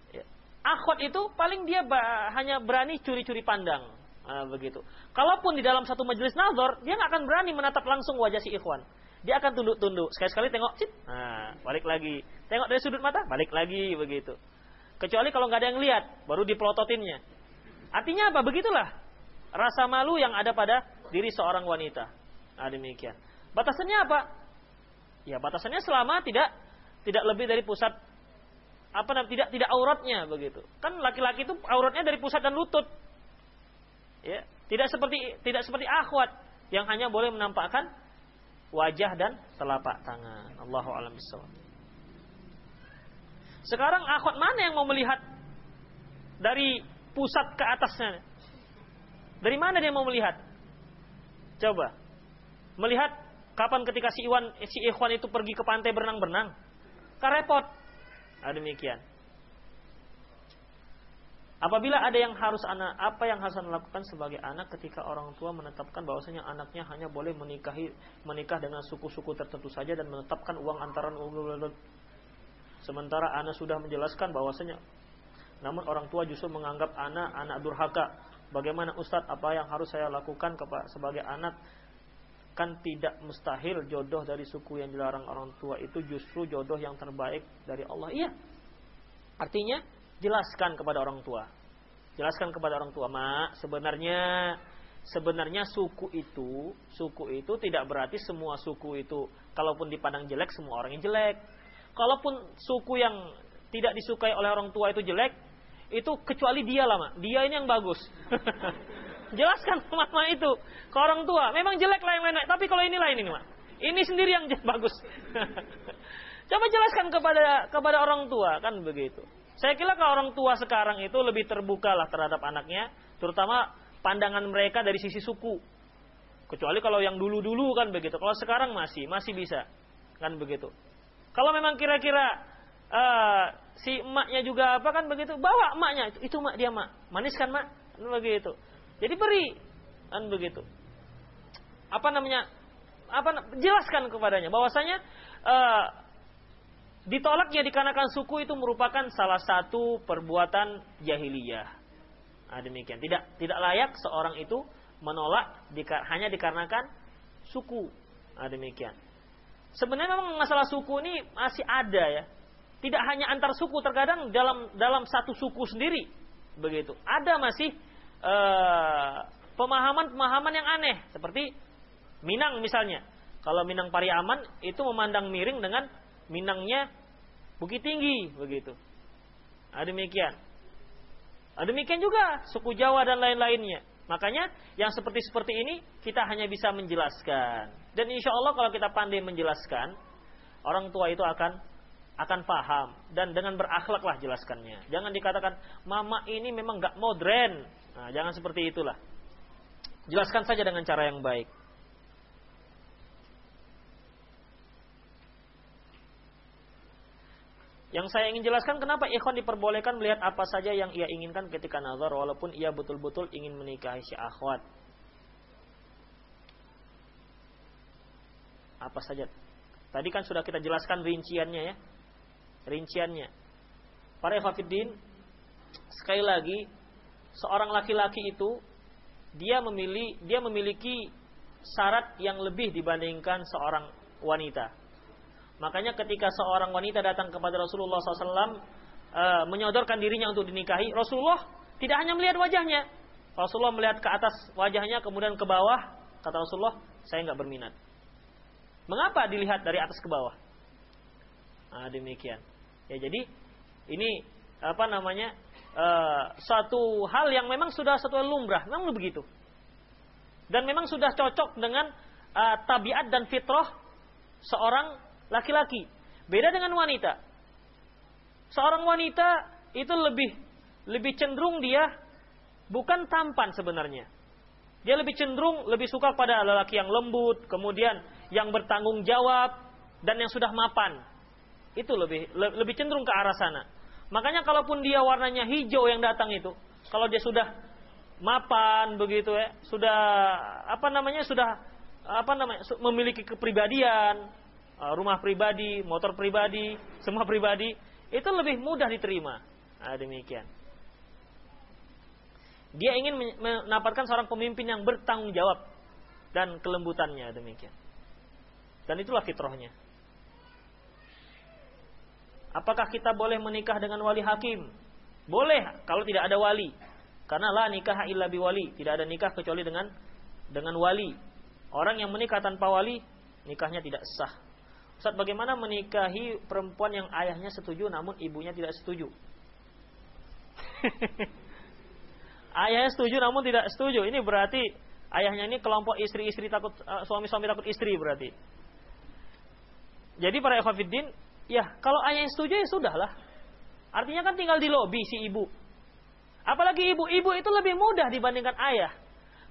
Ya. Akhwat itu paling dia hanya berani curi-curi pandang. Nah, begitu. Kalaupun di dalam satu majelis nazar, dia nggak akan berani menatap langsung wajah si ikhwan dia akan tunduk-tunduk. Sekali-sekali tengok, cip, nah, balik lagi. Tengok dari sudut mata, balik lagi begitu. Kecuali kalau nggak ada yang lihat, baru dipelototinnya. Artinya apa? Begitulah rasa malu yang ada pada diri seorang wanita. Nah, demikian. Batasannya apa? Ya, batasannya selama tidak tidak lebih dari pusat apa tidak tidak auratnya begitu. Kan laki-laki itu auratnya dari pusat dan lutut. Ya, tidak seperti tidak seperti akhwat yang hanya boleh menampakkan wajah dan telapak tangan. Allahu a'lam. Sekarang akhwat mana yang mau melihat dari pusat ke atasnya? Dari mana dia mau melihat? Coba. Melihat kapan ketika si Iwan si Ikhwan itu pergi ke pantai berenang-berenang? Kan repot. Nah, demikian. Apabila ada yang harus anak, apa yang harus anda lakukan sebagai anak ketika orang tua menetapkan bahwasanya anaknya hanya boleh menikahi menikah dengan suku-suku tertentu saja dan menetapkan uang antaran sementara anak sudah menjelaskan bahwasanya namun orang tua justru menganggap anak anak durhaka. Bagaimana Ustadz apa yang harus saya lakukan sebagai anak? Kan tidak mustahil jodoh dari suku yang dilarang orang tua itu justru jodoh yang terbaik dari Allah. Iya. Artinya jelaskan kepada orang tua. Jelaskan kepada orang tua, "Mak, sebenarnya sebenarnya suku itu, suku itu tidak berarti semua suku itu kalaupun dipandang jelek semua orang yang jelek. Kalaupun suku yang tidak disukai oleh orang tua itu jelek, itu kecuali dia lah, Mak. Dia ini yang bagus." Jelaskan mama itu ke orang tua. Memang jelek lah yang lain, tapi kalau ini lain ini, Mak. Ini sendiri yang bagus. Coba jelaskan kepada kepada orang tua kan begitu. Saya kira kalau orang tua sekarang itu lebih terbuka lah terhadap anaknya, terutama pandangan mereka dari sisi suku. Kecuali kalau yang dulu-dulu kan begitu. Kalau sekarang masih, masih bisa. Kan begitu. Kalau memang kira-kira uh, si emaknya juga apa kan begitu, bawa emaknya. Itu emak dia mak. Manis kan mak? Kan begitu. Jadi beri. Kan begitu. Apa namanya? Apa jelaskan kepadanya bahwasanya uh, Ditolaknya dikarenakan suku itu merupakan salah satu perbuatan jahiliyah. Nah, demikian. Tidak tidak layak seorang itu menolak hanya dikarenakan suku. Nah, demikian. Sebenarnya memang masalah suku ini masih ada ya. Tidak hanya antar suku, terkadang dalam dalam satu suku sendiri begitu. Ada masih eh, pemahaman-pemahaman yang aneh seperti Minang misalnya. Kalau Minang Pariaman itu memandang miring dengan Minangnya Bukit Tinggi begitu. Nah, demikian. Nah, demikian juga suku Jawa dan lain-lainnya. Makanya yang seperti seperti ini kita hanya bisa menjelaskan. Dan insya Allah kalau kita pandai menjelaskan, orang tua itu akan akan paham dan dengan berakhlaklah jelaskannya. Jangan dikatakan mama ini memang gak modern. Nah, jangan seperti itulah. Jelaskan saja dengan cara yang baik. Yang saya ingin jelaskan kenapa ikhwan diperbolehkan melihat apa saja yang ia inginkan ketika nazar walaupun ia betul-betul ingin menikahi si akhwat. Apa saja? Tadi kan sudah kita jelaskan rinciannya ya. Rinciannya. Para ikhwafiddin, sekali lagi seorang laki-laki itu dia memilih dia memiliki syarat yang lebih dibandingkan seorang wanita. Makanya ketika seorang wanita datang kepada Rasulullah SAW e, menyodorkan dirinya untuk dinikahi, Rasulullah tidak hanya melihat wajahnya, Rasulullah melihat ke atas wajahnya kemudian ke bawah, kata Rasulullah, saya nggak berminat. Mengapa dilihat dari atas ke bawah? Nah, demikian. Ya jadi ini apa namanya uh, satu hal yang memang sudah satu lumrah, memang begitu. Dan memang sudah cocok dengan uh, tabiat dan fitrah seorang laki-laki. Beda dengan wanita. Seorang wanita itu lebih lebih cenderung dia bukan tampan sebenarnya. Dia lebih cenderung lebih suka pada lelaki yang lembut, kemudian yang bertanggung jawab dan yang sudah mapan. Itu lebih lebih cenderung ke arah sana. Makanya kalaupun dia warnanya hijau yang datang itu, kalau dia sudah mapan begitu ya, sudah apa namanya sudah apa namanya memiliki kepribadian, rumah pribadi, motor pribadi, semua pribadi, itu lebih mudah diterima. Nah, demikian. Dia ingin mendapatkan seorang pemimpin yang bertanggung jawab dan kelembutannya demikian. Dan itulah fitrahnya. Apakah kita boleh menikah dengan wali hakim? Boleh kalau tidak ada wali. Karena la nikah illa wali. Tidak ada nikah kecuali dengan dengan wali. Orang yang menikah tanpa wali, nikahnya tidak sah. Ustaz, bagaimana menikahi perempuan yang ayahnya setuju namun ibunya tidak setuju? ayahnya setuju namun tidak setuju. Ini berarti ayahnya ini kelompok istri-istri takut eh, suami-suami takut istri berarti. Jadi para ikhwatiddin Ya, kalau ayah yang setuju ya sudahlah. Artinya kan tinggal di lobi si ibu. Apalagi ibu, ibu itu lebih mudah dibandingkan ayah.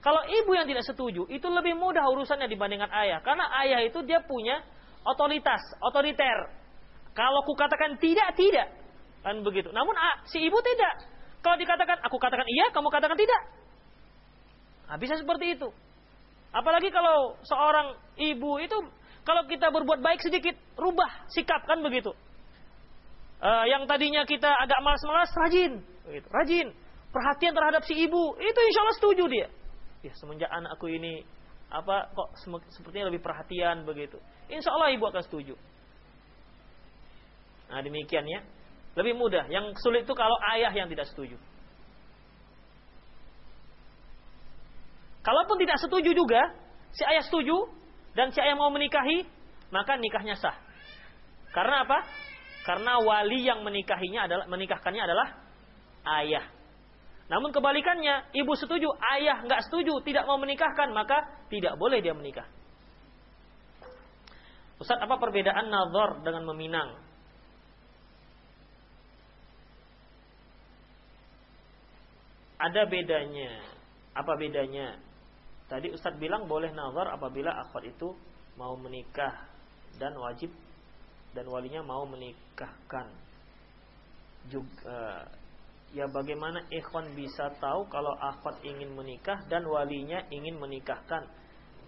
Kalau ibu yang tidak setuju, itu lebih mudah urusannya dibandingkan ayah. Karena ayah itu dia punya otoritas, otoriter. Kalau aku katakan tidak, tidak. Kan begitu. Namun si ibu tidak. Kalau dikatakan, aku katakan iya, kamu katakan tidak. Nah, bisa seperti itu. Apalagi kalau seorang ibu itu kalau kita berbuat baik sedikit, rubah sikap kan begitu. Uh, yang tadinya kita agak malas-malas, rajin, begitu. rajin. Perhatian terhadap si ibu, itu insya Allah setuju dia. Ya semenjak anakku ini apa kok sepertinya lebih perhatian begitu. Insya Allah ibu akan setuju. Nah demikian ya. Lebih mudah. Yang sulit itu kalau ayah yang tidak setuju. Kalaupun tidak setuju juga, si ayah setuju, dan si ayah mau menikahi, maka nikahnya sah. Karena apa? Karena wali yang menikahinya adalah menikahkannya adalah ayah. Namun kebalikannya, ibu setuju, ayah nggak setuju, tidak mau menikahkan, maka tidak boleh dia menikah. Ustaz, apa perbedaan nazar dengan meminang? Ada bedanya. Apa bedanya? Tadi Ustadz bilang boleh nazar apabila akhwat itu mau menikah dan wajib dan walinya mau menikahkan. Juga ya bagaimana ikhwan bisa tahu kalau akhwat ingin menikah dan walinya ingin menikahkan?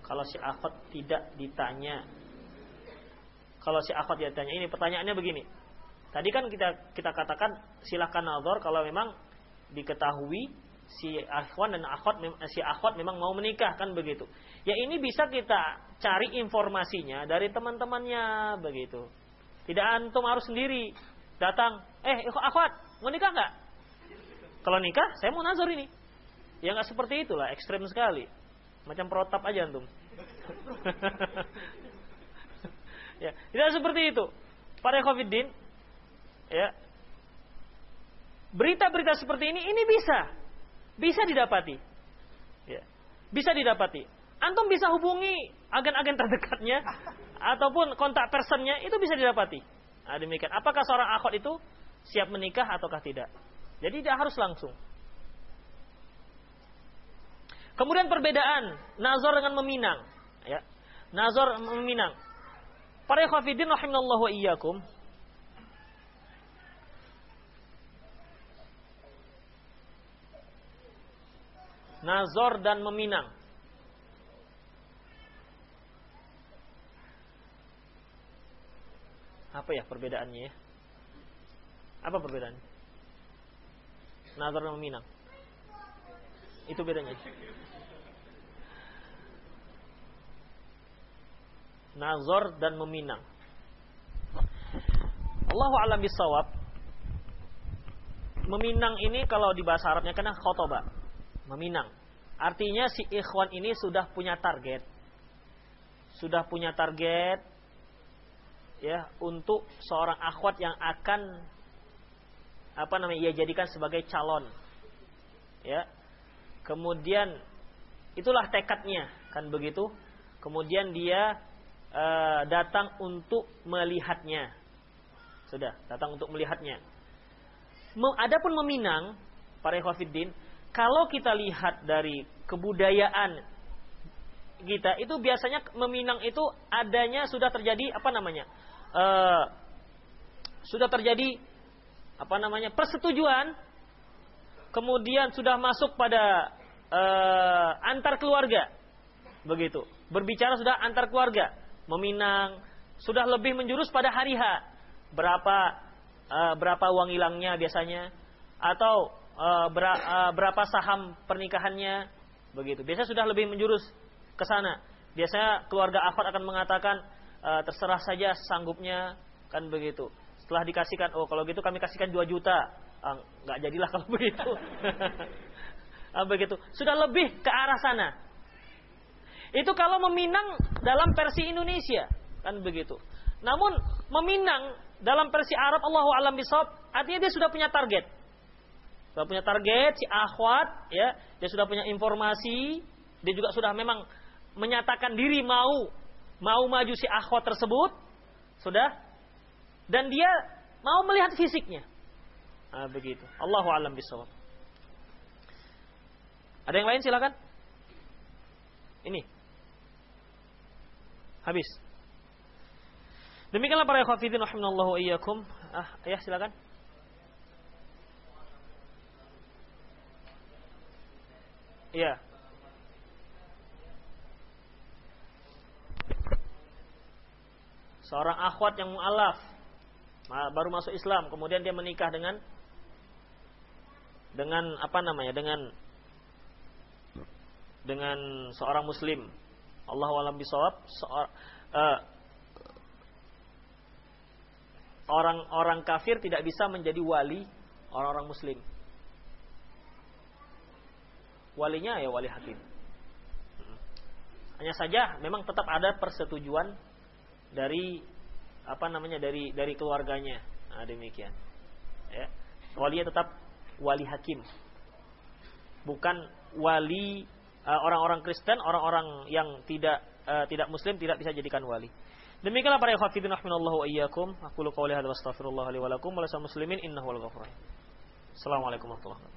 Kalau si akhwat tidak ditanya. Kalau si akhwat ditanya ini pertanyaannya begini. Tadi kan kita kita katakan silahkan nazar kalau memang diketahui si akhwat dan akhwat si akhwat memang mau menikah kan begitu. Ya ini bisa kita cari informasinya dari teman-temannya begitu. Tidak antum harus sendiri datang, eh akhwat mau nikah nggak? Kalau nikah saya mau nazar ini. Ya nggak seperti itulah, ekstrem sekali. Macam protap aja antum. ya, tidak seperti itu. Para Covidin, ya, berita-berita seperti ini ini bisa bisa didapati. Ya. Bisa didapati. Antum bisa hubungi agen-agen terdekatnya ataupun kontak personnya itu bisa didapati. Nah, demikian. Apakah seorang akhwat itu siap menikah ataukah tidak? Jadi tidak harus langsung. Kemudian perbedaan nazar dengan meminang. Ya. Nazar meminang. Para ikhwafidin rahimallahu wa iyyakum. nazor dan meminang. Apa ya perbedaannya ya? Apa perbedaannya? Nazar dan meminang. Itu bedanya. Nazor dan meminang. Allahu alam bisawab. Meminang ini kalau di bahasa Arabnya kena khotobah meminang. Artinya si ikhwan ini sudah punya target. Sudah punya target ya untuk seorang akhwat yang akan apa namanya ia jadikan sebagai calon. Ya. Kemudian itulah tekadnya, kan begitu? Kemudian dia e, datang untuk melihatnya. Sudah, datang untuk melihatnya. Adapun meminang para ikhwatiddin, kalau kita lihat dari kebudayaan kita itu biasanya meminang itu adanya sudah terjadi apa namanya? Uh, sudah terjadi apa namanya? persetujuan kemudian sudah masuk pada uh, antar keluarga. Begitu. Berbicara sudah antar keluarga, meminang sudah lebih menjurus pada hari H. Berapa uh, berapa uang hilangnya biasanya atau uh, uh, berapa saham pernikahannya begitu. Biasanya sudah lebih menjurus ke sana. Biasanya keluarga akhwat akan mengatakan uh, terserah saja sanggupnya kan begitu. Setelah dikasihkan, oh kalau gitu kami kasihkan 2 juta. Ah, jadilah kalau begitu. ah, begitu. Sudah lebih ke arah sana. Itu kalau meminang dalam versi Indonesia kan begitu. Namun meminang dalam versi Arab Allahu alam bisawab artinya dia sudah punya target. Sudah punya target si akhwat ya dia sudah punya informasi dia juga sudah memang menyatakan diri mau mau maju si akhwat tersebut sudah? Dan dia mau melihat fisiknya. Nah, begitu. Allahu alam bisawab ada yang lain silakan. Ini habis demikianlah para ikhwatiddin rahimallahu iyyakum ah ya silakan Iya. Seorang akhwat yang mu'alaf baru masuk Islam, kemudian dia menikah dengan dengan apa namanya? dengan dengan seorang muslim. Allah alam bisawab uh, orang-orang kafir tidak bisa menjadi wali orang-orang muslim walinya ya wali hakim. Hanya saja memang tetap ada persetujuan dari apa namanya dari dari keluarganya. Nah, demikian. Ya. Walinya tetap wali hakim. Bukan wali uh, orang-orang Kristen, orang-orang yang tidak uh, tidak muslim tidak bisa jadikan wali. Demikianlah para ikhwatiddin rahimanallahu wa iyyakum. Aku qouli hadza wa astaghfirullah li wa lakum wa muslimin innahu al ghafur Assalamualaikum warahmatullahi wabarakatuh.